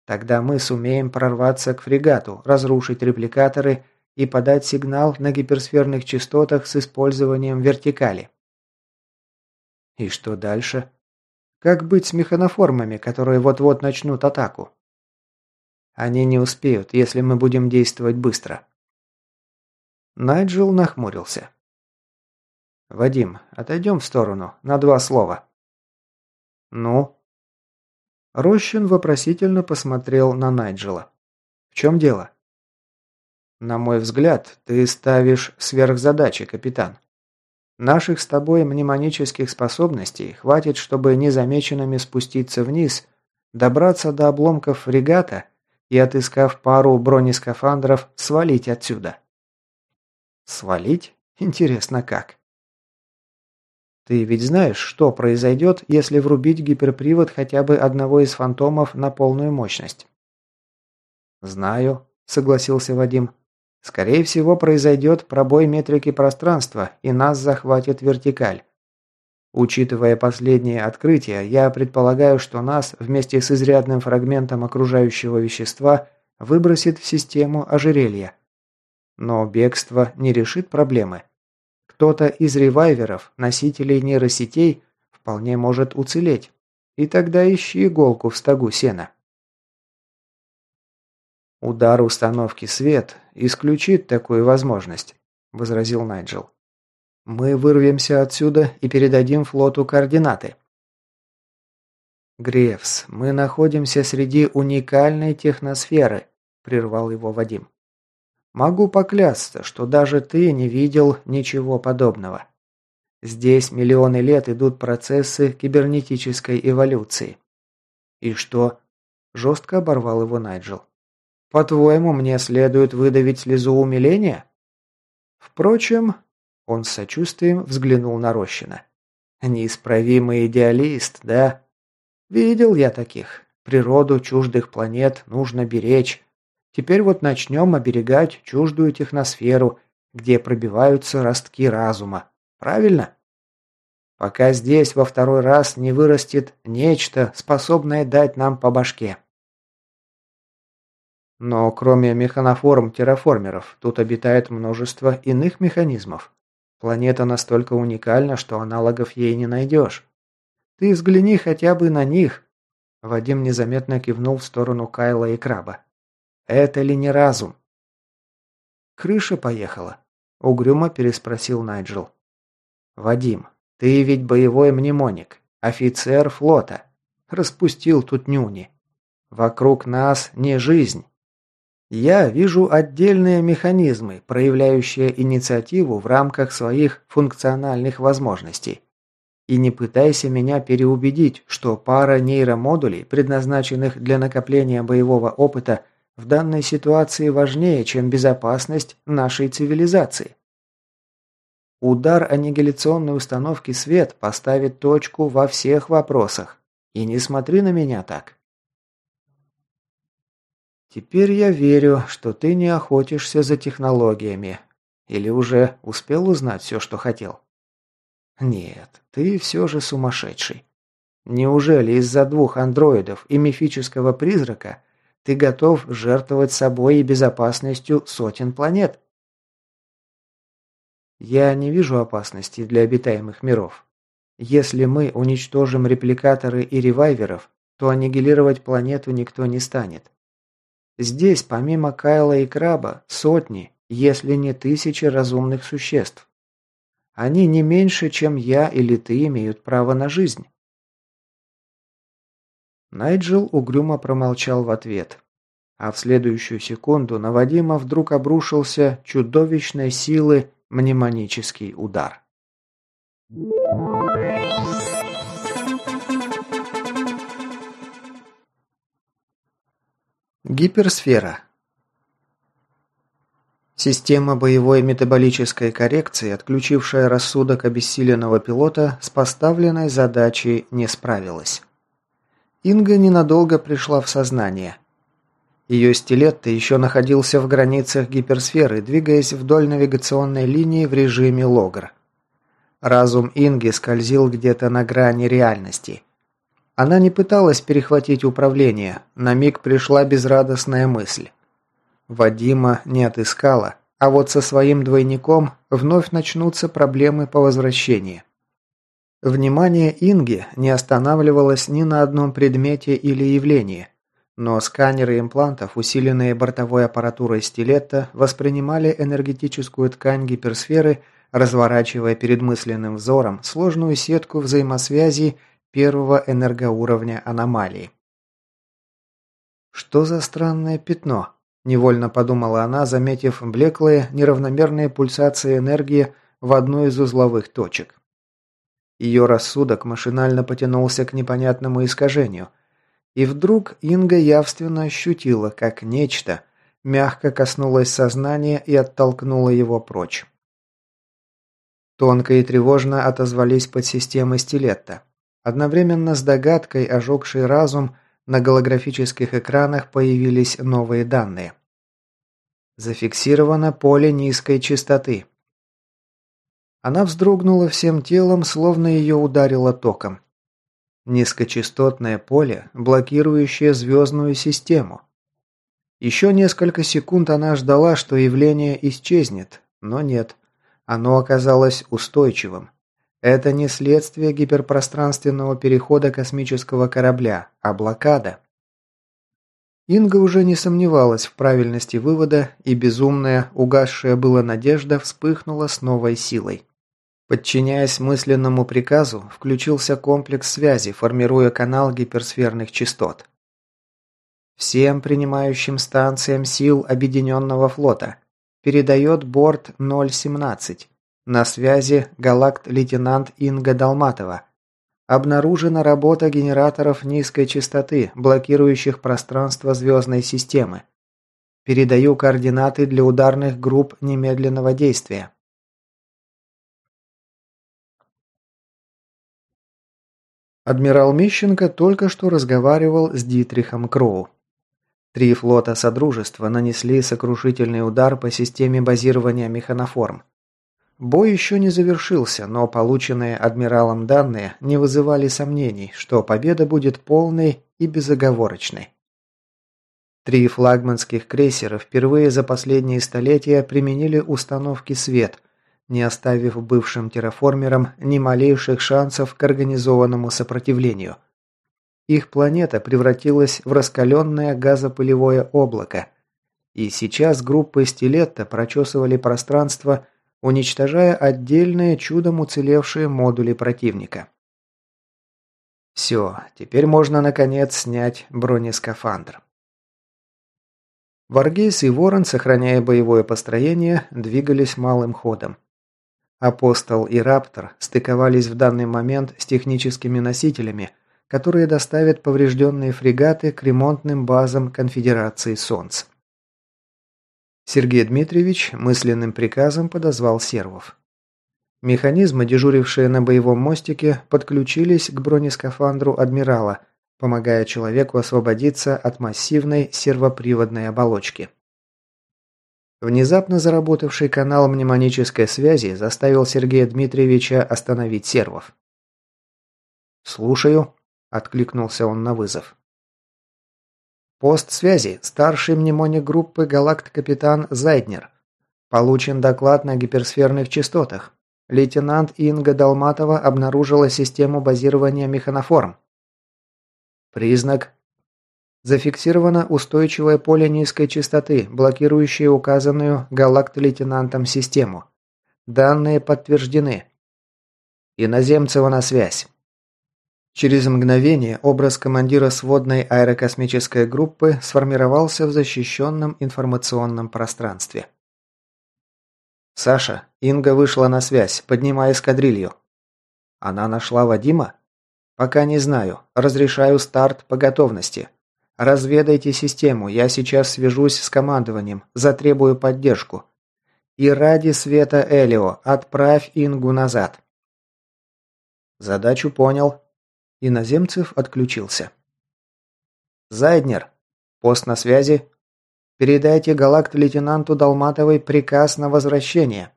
Тогда мы сумеем прорваться к фрегату, разрушить репликаторы и подать сигнал на гиперсферных частотах с использованием вертикали. И что дальше? Как быть с механоформами, которые вот-вот начнут атаку? Они не успеют, если мы будем действовать быстро. Найджел нахмурился. «Вадим, отойдем в сторону, на два слова». «Ну?» Рощин вопросительно посмотрел на Найджела. «В чем дело?» «На мой взгляд, ты ставишь сверхзадачи, капитан. Наших с тобой мнемонических способностей хватит, чтобы незамеченными спуститься вниз, добраться до обломков фрегата и, отыскав пару бронескафандров, свалить отсюда. Свалить? Интересно как. Ты ведь знаешь, что произойдет, если врубить гиперпривод хотя бы одного из фантомов на полную мощность? Знаю, согласился Вадим. Скорее всего, произойдет пробой метрики пространства, и нас захватит вертикаль. Учитывая последние открытия, я предполагаю, что нас вместе с изрядным фрагментом окружающего вещества выбросит в систему ожерелья. Но бегство не решит проблемы. Кто-то из ревайверов, носителей нейросетей, вполне может уцелеть. И тогда ищи иголку в стогу сена. «Удар установки свет исключит такую возможность», – возразил Найджел. «Мы вырвемся отсюда и передадим флоту координаты». «Грефс, мы находимся среди уникальной техносферы», – прервал его Вадим. «Могу поклясться, что даже ты не видел ничего подобного. Здесь миллионы лет идут процессы кибернетической эволюции». «И что?» – жестко оборвал его Найджел. По-твоему, мне следует выдавить слезу умиления? Впрочем, он с сочувствием взглянул на Рощина. Неисправимый идеалист, да? Видел я таких. Природу чуждых планет нужно беречь. Теперь вот начнем оберегать чуждую техносферу, где пробиваются ростки разума. Правильно? Пока здесь во второй раз не вырастет нечто, способное дать нам по башке. Но кроме механоформ-терраформеров, тут обитает множество иных механизмов. Планета настолько уникальна, что аналогов ей не найдешь. Ты взгляни хотя бы на них. Вадим незаметно кивнул в сторону Кайла и Краба. Это ли не разум? Крыша поехала. Угрюмо переспросил Найджел. Вадим, ты ведь боевой мнемоник, офицер флота. Распустил тут нюни. Вокруг нас не жизнь. Я вижу отдельные механизмы, проявляющие инициативу в рамках своих функциональных возможностей. И не пытайся меня переубедить, что пара нейромодулей, предназначенных для накопления боевого опыта, в данной ситуации важнее, чем безопасность нашей цивилизации. Удар аннигиляционной установки «Свет» поставит точку во всех вопросах. И не смотри на меня так. Теперь я верю, что ты не охотишься за технологиями. Или уже успел узнать все, что хотел? Нет, ты все же сумасшедший. Неужели из-за двух андроидов и мифического призрака ты готов жертвовать собой и безопасностью сотен планет. Я не вижу опасности для обитаемых миров. Если мы уничтожим репликаторы и ревайверов, то аннигилировать планету никто не станет. Здесь, помимо Кайла и Краба, сотни, если не тысячи разумных существ. Они не меньше, чем я или ты имеют право на жизнь. Найджел угрюмо промолчал в ответ. А в следующую секунду на Вадима вдруг обрушился чудовищной силы мнемонический удар. Гиперсфера. Система боевой метаболической коррекции, отключившая рассудок обессиленного пилота, с поставленной задачей не справилась. Инга ненадолго пришла в сознание. Ее стилет еще находился в границах гиперсферы, двигаясь вдоль навигационной линии в режиме логр. Разум Инги скользил где-то на грани реальности. Она не пыталась перехватить управление, на миг пришла безрадостная мысль. Вадима не отыскала, а вот со своим двойником вновь начнутся проблемы по возвращении. Внимание Инги не останавливалось ни на одном предмете или явлении, но сканеры имплантов, усиленные бортовой аппаратурой стилета, воспринимали энергетическую ткань гиперсферы, разворачивая перед мысленным взором сложную сетку взаимосвязи первого энергоуровня аномалии. Что за странное пятно? Невольно подумала она, заметив блеклые, неравномерные пульсации энергии в одной из узловых точек. Ее рассудок машинально потянулся к непонятному искажению. И вдруг Инга явственно ощутила, как нечто мягко коснулось сознания и оттолкнуло его прочь. Тонко и тревожно отозвались подсистемы стилетта. Одновременно с догадкой, ожегший разум, на голографических экранах появились новые данные. Зафиксировано поле низкой частоты. Она вздрогнула всем телом, словно ее ударило током. Низкочастотное поле, блокирующее звездную систему. Еще несколько секунд она ждала, что явление исчезнет, но нет. Оно оказалось устойчивым. Это не следствие гиперпространственного перехода космического корабля, а блокада. Инга уже не сомневалась в правильности вывода, и безумная, угасшая была надежда вспыхнула с новой силой. Подчиняясь мысленному приказу, включился комплекс связи, формируя канал гиперсферных частот. Всем принимающим станциям сил Объединенного флота передает борт 017. На связи галакт-лейтенант Инга Долматова. Обнаружена работа генераторов низкой частоты, блокирующих пространство звездной системы. Передаю координаты для ударных групп немедленного действия. Адмирал Мищенко только что разговаривал с Дитрихом Кроу. Три флота Содружества нанесли сокрушительный удар по системе базирования механоформ. Бой еще не завершился, но полученные адмиралом данные не вызывали сомнений, что победа будет полной и безоговорочной. Три флагманских крейсера впервые за последние столетия применили установки «Свет», не оставив бывшим терраформерам ни малейших шансов к организованному сопротивлению. Их планета превратилась в раскаленное газопылевое облако, и сейчас группы стилетта прочесывали пространство уничтожая отдельные чудом уцелевшие модули противника. Все, теперь можно наконец снять бронескафандр. Варгейс и Ворон, сохраняя боевое построение, двигались малым ходом. Апостол и Раптор стыковались в данный момент с техническими носителями, которые доставят поврежденные фрегаты к ремонтным базам Конфедерации Солнца. Сергей Дмитриевич мысленным приказом подозвал сервов. Механизмы, дежурившие на боевом мостике, подключились к бронескафандру адмирала, помогая человеку освободиться от массивной сервоприводной оболочки. Внезапно заработавший канал мнемонической связи заставил Сергея Дмитриевича остановить сервов. «Слушаю», – откликнулся он на вызов. Пост связи. Старший мнемоник группы галакт-капитан Зайднер. Получен доклад на гиперсферных частотах. Лейтенант Инга Долматова обнаружила систему базирования механоформ. Признак. Зафиксировано устойчивое поле низкой частоты, блокирующее указанную галакт-лейтенантом систему. Данные подтверждены. Иноземцева на связь. Через мгновение образ командира сводной аэрокосмической группы сформировался в защищенном информационном пространстве. «Саша, Инга вышла на связь, поднимая эскадрилью». «Она нашла Вадима?» «Пока не знаю. Разрешаю старт по готовности. Разведайте систему, я сейчас свяжусь с командованием, затребую поддержку. И ради света Элио, отправь Ингу назад». «Задачу понял», Иноземцев отключился. «Зайднер! Пост на связи! Передайте галакт-лейтенанту Долматовой приказ на возвращение!»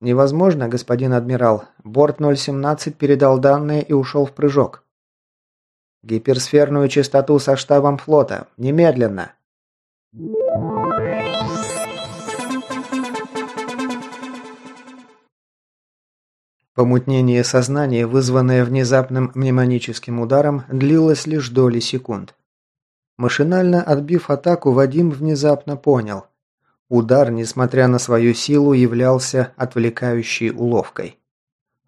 «Невозможно, господин адмирал. Борт 017 передал данные и ушел в прыжок». «Гиперсферную частоту со штабом флота. Немедленно!» Помутнение сознания, вызванное внезапным мнемоническим ударом, длилось лишь доли секунд. Машинально отбив атаку, Вадим внезапно понял. Удар, несмотря на свою силу, являлся отвлекающей уловкой.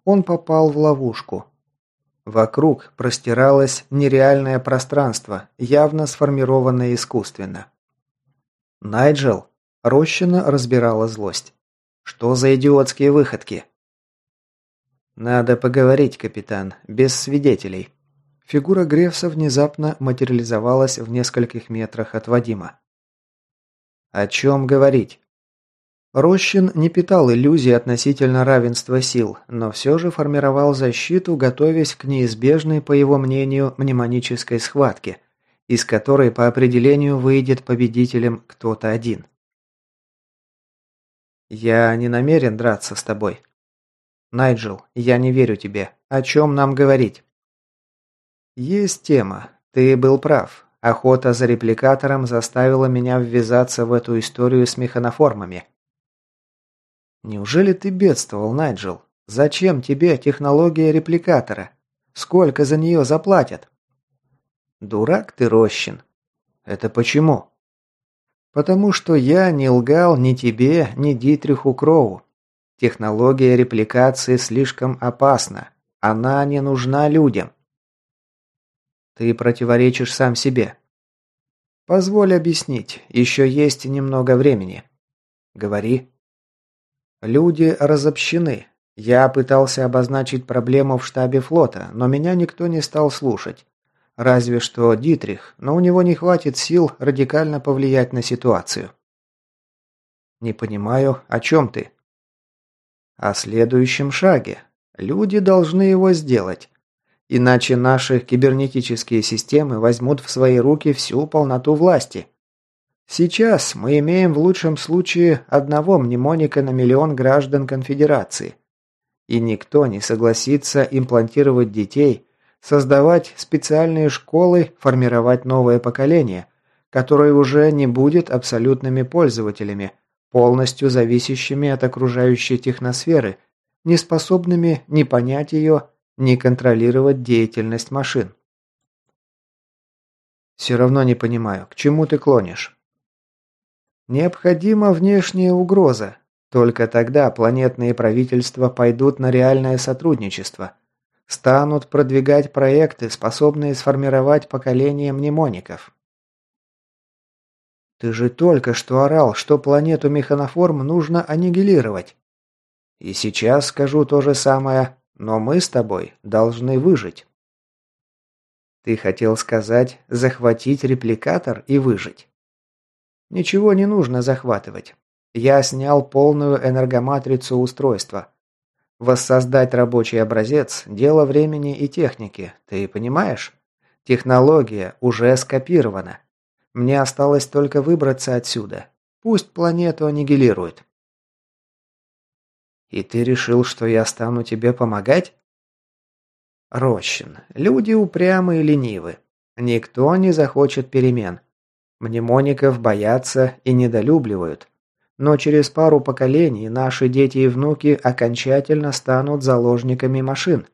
Он попал в ловушку. Вокруг простиралось нереальное пространство, явно сформированное искусственно. «Найджел!» – Рощина разбирала злость. «Что за идиотские выходки?» «Надо поговорить, капитан, без свидетелей». Фигура Гревса внезапно материализовалась в нескольких метрах от Вадима. «О чем говорить?» Рощин не питал иллюзий относительно равенства сил, но все же формировал защиту, готовясь к неизбежной, по его мнению, мнемонической схватке, из которой по определению выйдет победителем кто-то один. «Я не намерен драться с тобой», «Найджел, я не верю тебе. О чем нам говорить?» «Есть тема. Ты был прав. Охота за репликатором заставила меня ввязаться в эту историю с механоформами». «Неужели ты бедствовал, Найджел? Зачем тебе технология репликатора? Сколько за нее заплатят?» «Дурак ты, Рощин». «Это почему?» «Потому что я не лгал ни тебе, ни Дитриху Кроу. Технология репликации слишком опасна. Она не нужна людям. Ты противоречишь сам себе. Позволь объяснить. Еще есть немного времени. Говори. Люди разобщены. Я пытался обозначить проблему в штабе флота, но меня никто не стал слушать. Разве что Дитрих, но у него не хватит сил радикально повлиять на ситуацию. Не понимаю, о чем ты? О следующем шаге. Люди должны его сделать. Иначе наши кибернетические системы возьмут в свои руки всю полноту власти. Сейчас мы имеем в лучшем случае одного мнемоника на миллион граждан конфедерации. И никто не согласится имплантировать детей, создавать специальные школы, формировать новое поколение, которое уже не будет абсолютными пользователями, полностью зависящими от окружающей техносферы, не способными ни понять ее, ни контролировать деятельность машин. Все равно не понимаю, к чему ты клонишь? Необходима внешняя угроза. Только тогда планетные правительства пойдут на реальное сотрудничество. Станут продвигать проекты, способные сформировать поколение мнемоников. Ты же только что орал, что планету механоформ нужно аннигилировать. И сейчас скажу то же самое, но мы с тобой должны выжить. Ты хотел сказать захватить репликатор и выжить. Ничего не нужно захватывать. Я снял полную энергоматрицу устройства. Воссоздать рабочий образец – дело времени и техники, ты понимаешь? Технология уже скопирована. Мне осталось только выбраться отсюда. Пусть планету аннигилируют. И ты решил, что я стану тебе помогать? Рощин, люди упрямы и ленивы. Никто не захочет перемен. Мнемоников боятся и недолюбливают. Но через пару поколений наши дети и внуки окончательно станут заложниками машин.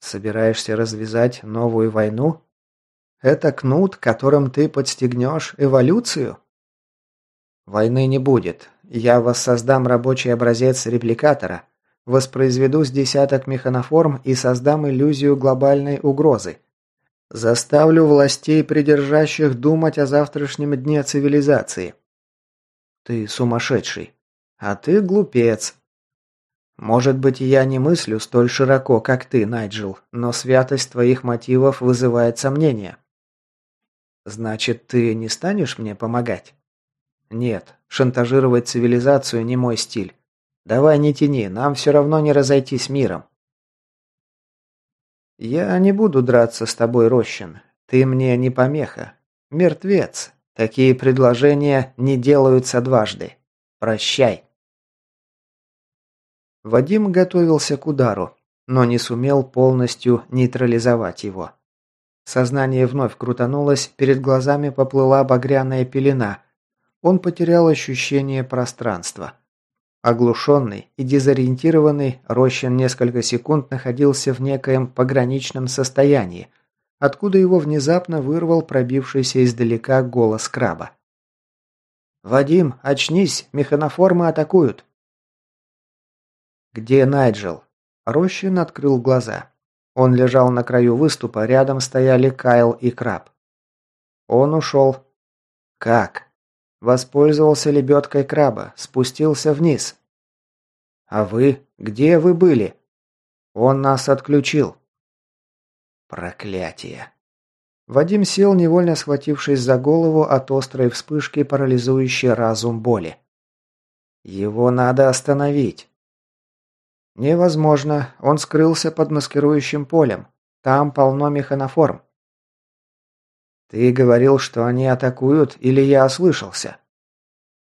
Собираешься развязать новую войну? Это кнут, которым ты подстегнешь эволюцию? Войны не будет. Я воссоздам рабочий образец репликатора, воспроизведу с десяток механоформ и создам иллюзию глобальной угрозы. Заставлю властей, придержащих, думать о завтрашнем дне цивилизации. Ты сумасшедший. А ты глупец. Может быть, я не мыслю столь широко, как ты, Найджел, но святость твоих мотивов вызывает сомнения. Значит, ты не станешь мне помогать? Нет, шантажировать цивилизацию не мой стиль. Давай не тяни, нам все равно не разойтись миром. Я не буду драться с тобой, Рощин. Ты мне не помеха. Мертвец. Такие предложения не делаются дважды. Прощай. Вадим готовился к удару, но не сумел полностью нейтрализовать его. Сознание вновь крутанулось, перед глазами поплыла багряная пелена. Он потерял ощущение пространства. Оглушенный и дезориентированный, Рощин несколько секунд находился в некоем пограничном состоянии, откуда его внезапно вырвал пробившийся издалека голос краба. «Вадим, очнись! Механоформы атакуют!» «Где Найджел?» Рощин открыл глаза. Он лежал на краю выступа, рядом стояли Кайл и Краб. Он ушел. Как? Воспользовался лебедкой краба, спустился вниз. А вы? Где вы были? Он нас отключил. Проклятие. Вадим сел, невольно схватившись за голову от острой вспышки, парализующей разум боли. Его надо остановить. «Невозможно. Он скрылся под маскирующим полем. Там полно механоформ». «Ты говорил, что они атакуют, или я ослышался?»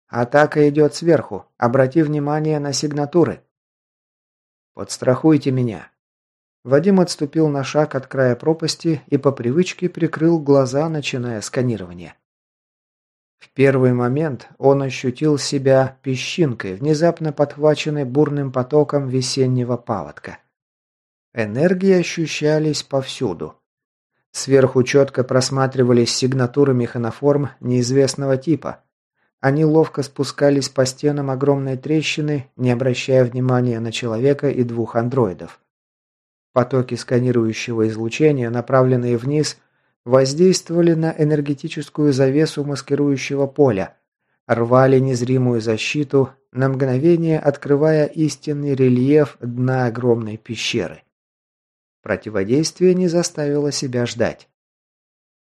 «Атака идет сверху. Обрати внимание на сигнатуры». «Подстрахуйте меня». Вадим отступил на шаг от края пропасти и по привычке прикрыл глаза, начиная сканирование. В первый момент он ощутил себя песчинкой, внезапно подхваченной бурным потоком весеннего паводка. Энергии ощущались повсюду. Сверху четко просматривались сигнатуры механоформ неизвестного типа. Они ловко спускались по стенам огромной трещины, не обращая внимания на человека и двух андроидов. Потоки сканирующего излучения, направленные вниз, воздействовали на энергетическую завесу маскирующего поля, рвали незримую защиту, на мгновение открывая истинный рельеф дна огромной пещеры. Противодействие не заставило себя ждать.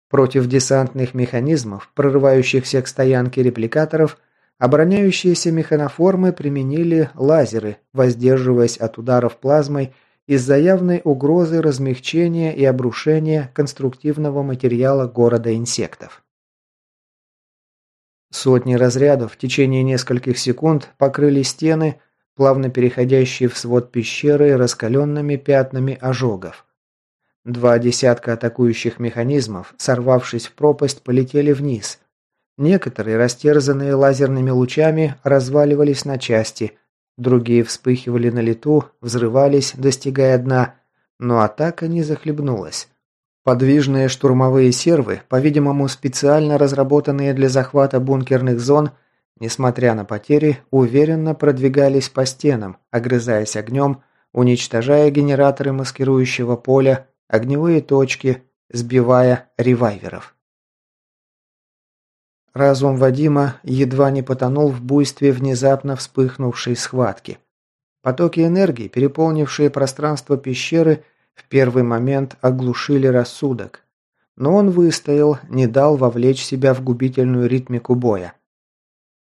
Против десантных механизмов, прорывающихся к стоянке репликаторов, обороняющиеся механоформы применили лазеры, воздерживаясь от ударов плазмой из-за явной угрозы размягчения и обрушения конструктивного материала города инсектов. Сотни разрядов в течение нескольких секунд покрыли стены, плавно переходящие в свод пещеры раскаленными пятнами ожогов. Два десятка атакующих механизмов, сорвавшись в пропасть, полетели вниз. Некоторые, растерзанные лазерными лучами, разваливались на части – Другие вспыхивали на лету, взрывались, достигая дна, но атака не захлебнулась. Подвижные штурмовые сервы, по-видимому специально разработанные для захвата бункерных зон, несмотря на потери, уверенно продвигались по стенам, огрызаясь огнем, уничтожая генераторы маскирующего поля, огневые точки, сбивая ревайверов. Разум Вадима едва не потонул в буйстве внезапно вспыхнувшей схватки. Потоки энергии, переполнившие пространство пещеры, в первый момент оглушили рассудок. Но он выстоял, не дал вовлечь себя в губительную ритмику боя.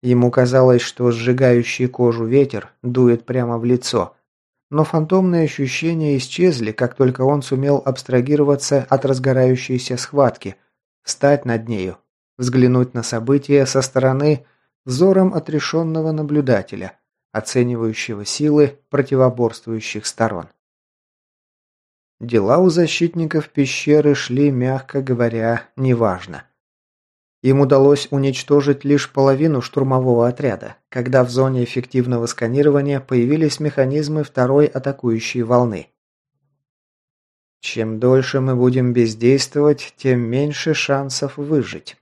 Ему казалось, что сжигающий кожу ветер дует прямо в лицо. Но фантомные ощущения исчезли, как только он сумел абстрагироваться от разгорающейся схватки, встать над нею, взглянуть на события со стороны взором отрешенного наблюдателя, оценивающего силы противоборствующих сторон. Дела у защитников пещеры шли, мягко говоря, неважно. Им удалось уничтожить лишь половину штурмового отряда, когда в зоне эффективного сканирования появились механизмы второй атакующей волны. Чем дольше мы будем бездействовать, тем меньше шансов выжить.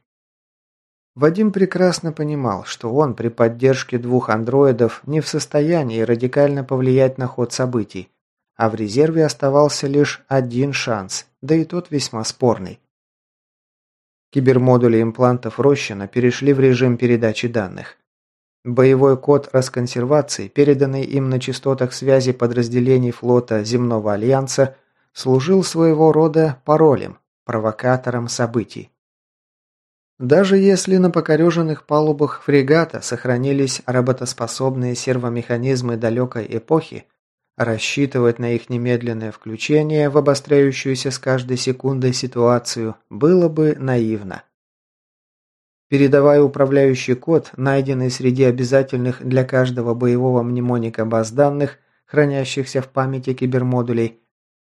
Вадим прекрасно понимал, что он при поддержке двух андроидов не в состоянии радикально повлиять на ход событий, а в резерве оставался лишь один шанс, да и тот весьма спорный. Кибермодули имплантов Рощина перешли в режим передачи данных. Боевой код расконсервации, переданный им на частотах связи подразделений флота Земного Альянса, служил своего рода паролем, провокатором событий. Даже если на покореженных палубах фрегата сохранились работоспособные сервомеханизмы далекой эпохи, Рассчитывать на их немедленное включение в обостряющуюся с каждой секундой ситуацию было бы наивно. Передавая управляющий код, найденный среди обязательных для каждого боевого мнемоника баз данных, хранящихся в памяти кибермодулей,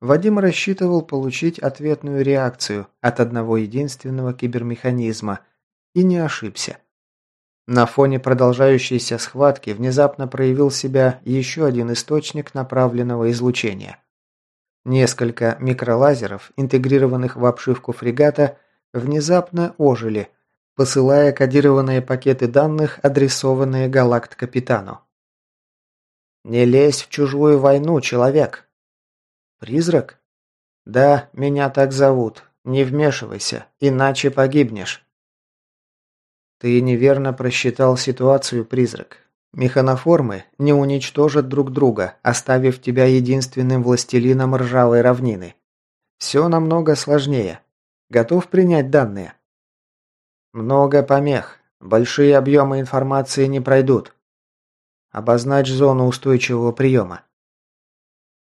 Вадим рассчитывал получить ответную реакцию от одного единственного кибермеханизма и не ошибся. На фоне продолжающейся схватки внезапно проявил себя еще один источник направленного излучения. Несколько микролазеров, интегрированных в обшивку фрегата, внезапно ожили, посылая кодированные пакеты данных, адресованные галакт-капитану. «Не лезь в чужую войну, человек!» «Призрак?» «Да, меня так зовут. Не вмешивайся, иначе погибнешь». Ты неверно просчитал ситуацию, призрак. Механоформы не уничтожат друг друга, оставив тебя единственным властелином ржавой равнины. Все намного сложнее. Готов принять данные? Много помех. Большие объемы информации не пройдут. Обозначь зону устойчивого приема.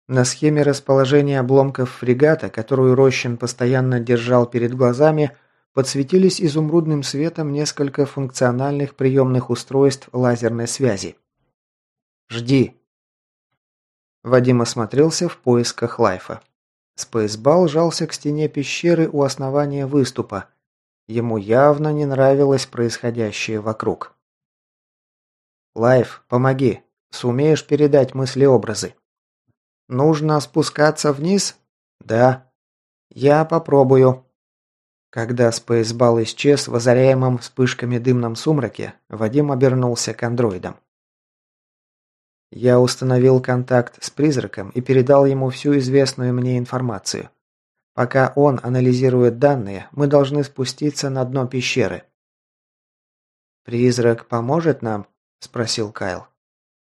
На схеме расположения обломков фрегата, которую Рощин постоянно держал перед глазами, подсветились изумрудным светом несколько функциональных приемных устройств лазерной связи. «Жди!» Вадим осмотрелся в поисках Лайфа. Спейсбал жался к стене пещеры у основания выступа. Ему явно не нравилось происходящее вокруг. «Лайф, помоги. Сумеешь передать мысли-образы?» «Нужно спускаться вниз?» «Да». «Я попробую», когда спейсбал исчез в озаряемом вспышками дымном сумраке, Вадим обернулся к андроидам. Я установил контакт с призраком и передал ему всю известную мне информацию. Пока он анализирует данные, мы должны спуститься на дно пещеры. «Призрак поможет нам?» – спросил Кайл.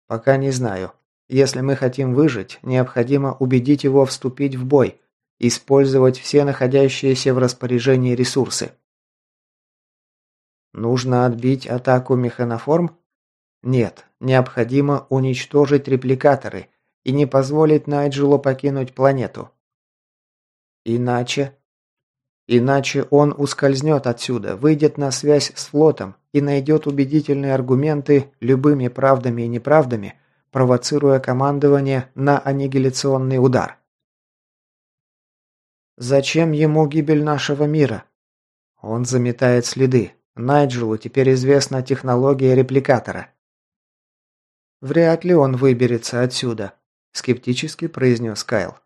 «Пока не знаю. Если мы хотим выжить, необходимо убедить его вступить в бой, Использовать все находящиеся в распоряжении ресурсы. Нужно отбить атаку механоформ? Нет, необходимо уничтожить репликаторы и не позволить Найджелу покинуть планету. Иначе... Иначе он ускользнет отсюда, выйдет на связь с флотом и найдет убедительные аргументы любыми правдами и неправдами, провоцируя командование на аннигиляционный удар. Зачем ему гибель нашего мира? Он заметает следы. Найджелу теперь известна технология репликатора. Вряд ли он выберется отсюда, скептически произнес Кайл.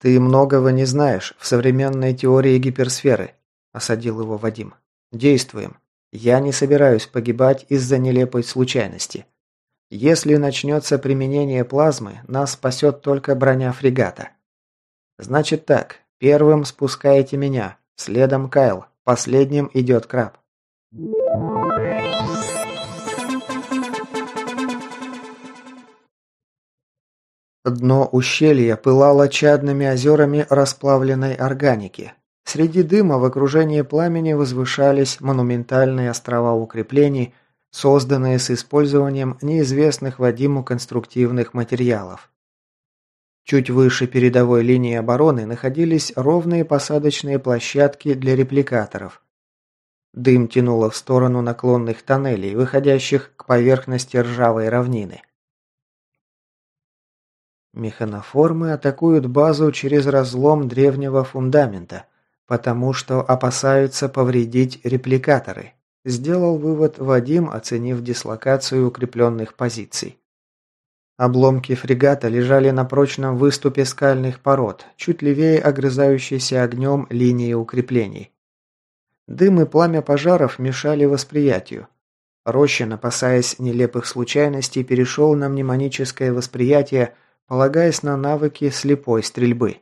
Ты многого не знаешь в современной теории гиперсферы, осадил его Вадим. Действуем. Я не собираюсь погибать из-за нелепой случайности. Если начнется применение плазмы, нас спасет только броня фрегата. Значит так, первым спускаете меня, следом Кайл, последним идет Краб. Дно ущелья пылало чадными озерами расплавленной органики. Среди дыма в окружении пламени возвышались монументальные острова укреплений, созданные с использованием неизвестных Вадиму конструктивных материалов. Чуть выше передовой линии обороны находились ровные посадочные площадки для репликаторов. Дым тянуло в сторону наклонных тоннелей, выходящих к поверхности ржавой равнины. Механоформы атакуют базу через разлом древнего фундамента, потому что опасаются повредить репликаторы. Сделал вывод Вадим, оценив дислокацию укрепленных позиций. Обломки фрегата лежали на прочном выступе скальных пород, чуть левее огрызающейся огнем линии укреплений. Дым и пламя пожаров мешали восприятию. Рощин, опасаясь нелепых случайностей, перешел на мнемоническое восприятие, полагаясь на навыки слепой стрельбы.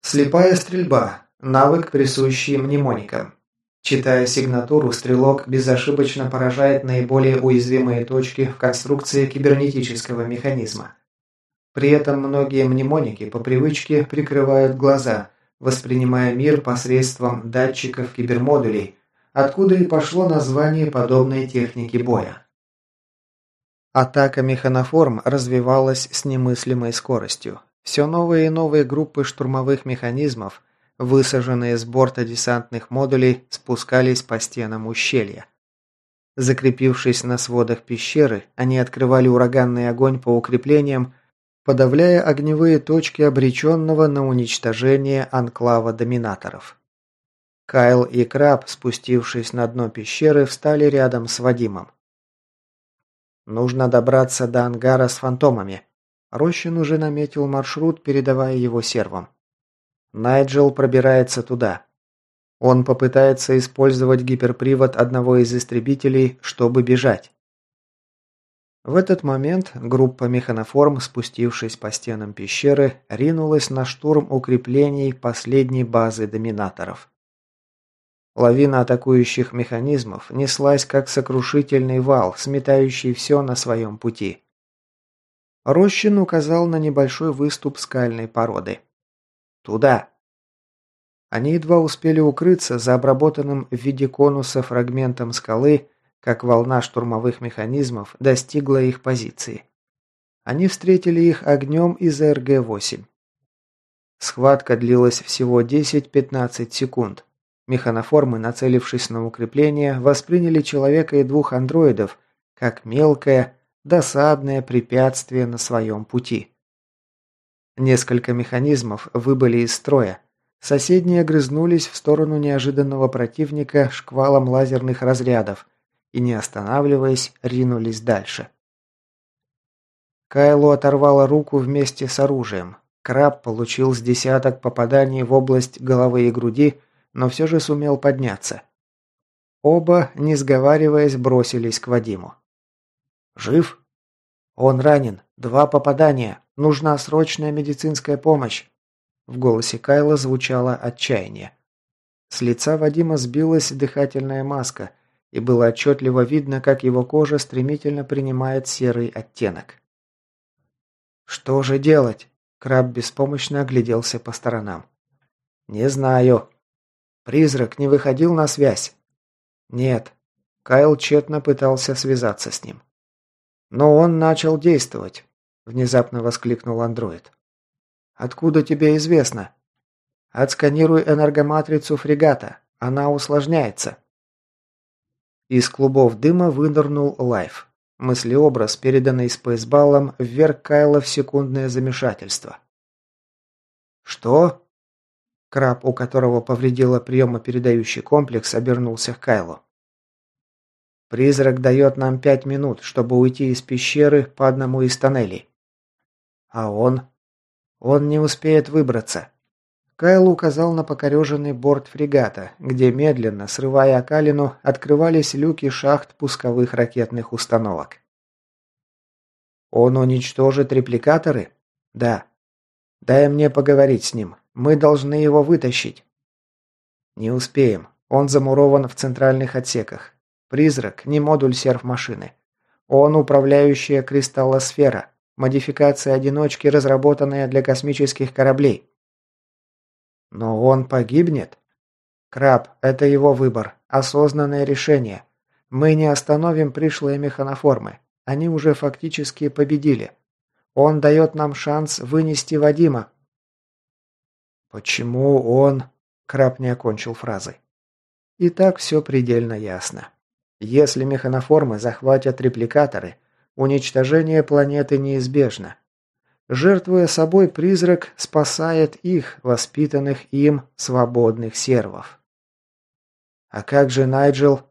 Слепая стрельба – навык, присущий мнемоникам. Читая сигнатуру, стрелок безошибочно поражает наиболее уязвимые точки в конструкции кибернетического механизма. При этом многие мнемоники по привычке прикрывают глаза, воспринимая мир посредством датчиков кибермодулей, откуда и пошло название подобной техники боя. Атака механоформ развивалась с немыслимой скоростью. Все новые и новые группы штурмовых механизмов, высаженные с борта десантных модулей, спускались по стенам ущелья. Закрепившись на сводах пещеры, они открывали ураганный огонь по укреплениям, подавляя огневые точки обреченного на уничтожение анклава доминаторов. Кайл и Краб, спустившись на дно пещеры, встали рядом с Вадимом. Нужно добраться до ангара с фантомами. Рощин уже наметил маршрут, передавая его сервам. Найджел пробирается туда. Он попытается использовать гиперпривод одного из истребителей, чтобы бежать. В этот момент группа механоформ, спустившись по стенам пещеры, ринулась на штурм укреплений последней базы доминаторов. Лавина атакующих механизмов неслась как сокрушительный вал, сметающий все на своем пути. Рощин указал на небольшой выступ скальной породы. «Туда!» Они едва успели укрыться за обработанным в виде конуса фрагментом скалы, как волна штурмовых механизмов достигла их позиции. Они встретили их огнем из РГ-8. Схватка длилась всего 10-15 секунд. Механоформы, нацелившись на укрепление, восприняли человека и двух андроидов как мелкое, досадное препятствие на своем пути. Несколько механизмов выбыли из строя. Соседние грызнулись в сторону неожиданного противника шквалом лазерных разрядов и, не останавливаясь, ринулись дальше. Кайлу оторвало руку вместе с оружием. Краб получил с десяток попаданий в область головы и груди, но все же сумел подняться. Оба, не сговариваясь, бросились к Вадиму. «Жив?» «Он ранен. Два попадания. Нужна срочная медицинская помощь». В голосе Кайла звучало отчаяние. С лица Вадима сбилась дыхательная маска, и было отчетливо видно, как его кожа стремительно принимает серый оттенок. «Что же делать?» Краб беспомощно огляделся по сторонам. «Не знаю», Призрак не выходил на связь? Нет. Кайл тщетно пытался связаться с ним. Но он начал действовать, внезапно воскликнул андроид. Откуда тебе известно? Отсканируй энергоматрицу фрегата. Она усложняется. Из клубов дыма вынырнул Лайф. Мыслеобраз, переданный спейсбалом, вверг Кайла в секундное замешательство. «Что?» Краб, у которого повредило приемопередающий комплекс, обернулся к Кайлу. «Призрак дает нам пять минут, чтобы уйти из пещеры по одному из тоннелей». «А он?» «Он не успеет выбраться». Кайл указал на покореженный борт фрегата, где медленно, срывая окалину, открывались люки шахт пусковых ракетных установок. «Он уничтожит репликаторы?» «Да». «Дай мне поговорить с ним. Мы должны его вытащить». «Не успеем. Он замурован в центральных отсеках. Призрак – не модуль серф-машины. Он управляющая кристаллосфера, модификация одиночки, разработанная для космических кораблей». «Но он погибнет?» «Краб, это его выбор. Осознанное решение. Мы не остановим пришлые механоформы. Они уже фактически победили. Он дает нам шанс вынести Вадима, «Почему он...» – Краб не окончил фразы. И так все предельно ясно. Если механоформы захватят репликаторы, уничтожение планеты неизбежно. Жертвуя собой, призрак спасает их, воспитанных им, свободных сервов. А как же Найджел?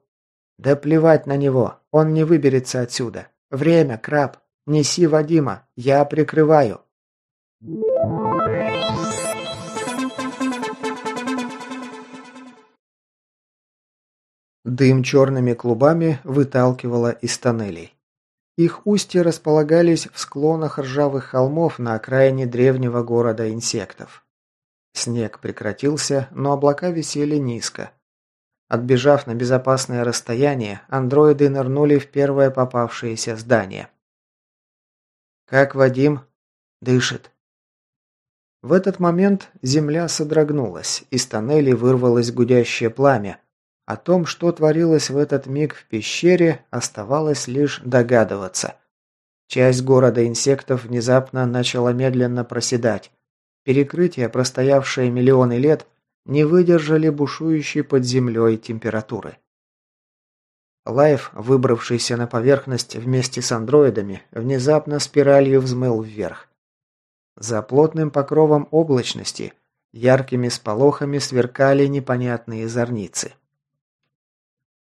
Да плевать на него, он не выберется отсюда. Время, краб. Неси Вадима, я прикрываю. Дым черными клубами выталкивало из тоннелей. Их устья располагались в склонах ржавых холмов на окраине древнего города инсектов. Снег прекратился, но облака висели низко. Отбежав на безопасное расстояние, андроиды нырнули в первое попавшееся здание. «Как Вадим?» «Дышит». В этот момент земля содрогнулась, из тоннелей вырвалось гудящее пламя, о том, что творилось в этот миг в пещере, оставалось лишь догадываться. Часть города инсектов внезапно начала медленно проседать. Перекрытия, простоявшие миллионы лет, не выдержали бушующей под землей температуры. Лайф, выбравшийся на поверхность вместе с андроидами, внезапно спиралью взмыл вверх. За плотным покровом облачности яркими сполохами сверкали непонятные зарницы.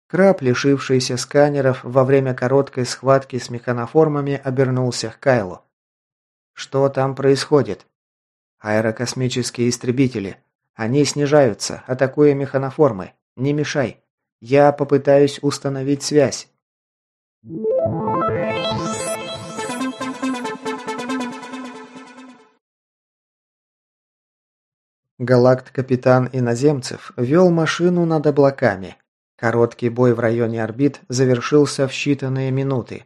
Краб, лишившийся сканеров во время короткой схватки с механоформами, обернулся к Кайлу. «Что там происходит?» «Аэрокосмические истребители. Они снижаются, атакуя механоформы. Не мешай. Я попытаюсь установить связь». Галакт-капитан иноземцев вел машину над облаками, Короткий бой в районе орбит завершился в считанные минуты.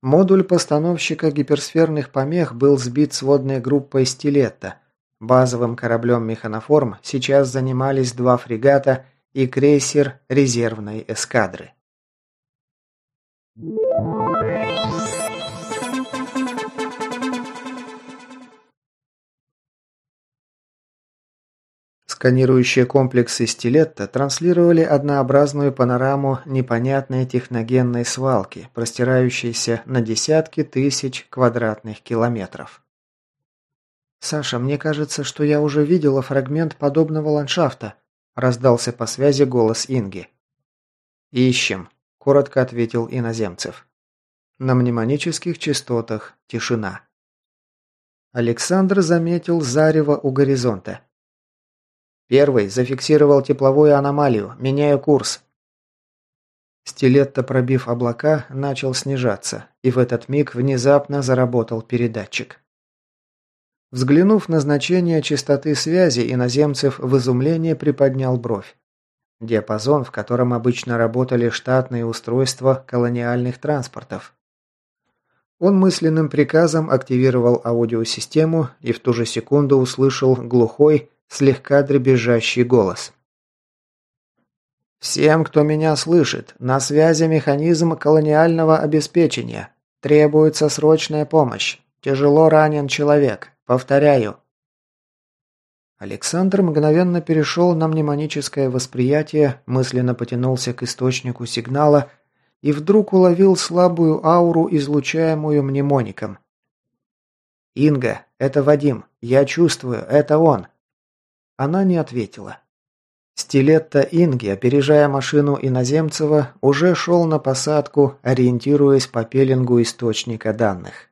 Модуль постановщика гиперсферных помех был сбит сводной группой «Стилетта». Базовым кораблем «Механоформ» сейчас занимались два фрегата и крейсер резервной эскадры. Сканирующие комплексы стилетта транслировали однообразную панораму непонятной техногенной свалки, простирающейся на десятки тысяч квадратных километров. «Саша, мне кажется, что я уже видела фрагмент подобного ландшафта», раздался по связи голос Инги. «Ищем», – коротко ответил иноземцев. На мнемонических частотах тишина. Александр заметил зарево у горизонта. Первый зафиксировал тепловую аномалию. Меняю курс. Стилетто, пробив облака, начал снижаться, и в этот миг внезапно заработал передатчик. Взглянув на значение частоты связи, иноземцев в изумлении приподнял бровь. Диапазон, в котором обычно работали штатные устройства колониальных транспортов. Он мысленным приказом активировал аудиосистему и в ту же секунду услышал глухой, слегка дребезжащий голос. «Всем, кто меня слышит, на связи механизм колониального обеспечения. Требуется срочная помощь. Тяжело ранен человек. Повторяю». Александр мгновенно перешел на мнемоническое восприятие, мысленно потянулся к источнику сигнала и вдруг уловил слабую ауру, излучаемую мнемоником. «Инга, это Вадим. Я чувствую, это он. Она не ответила. Стилетто Инги, опережая машину иноземцева, уже шел на посадку, ориентируясь по пеленгу источника данных.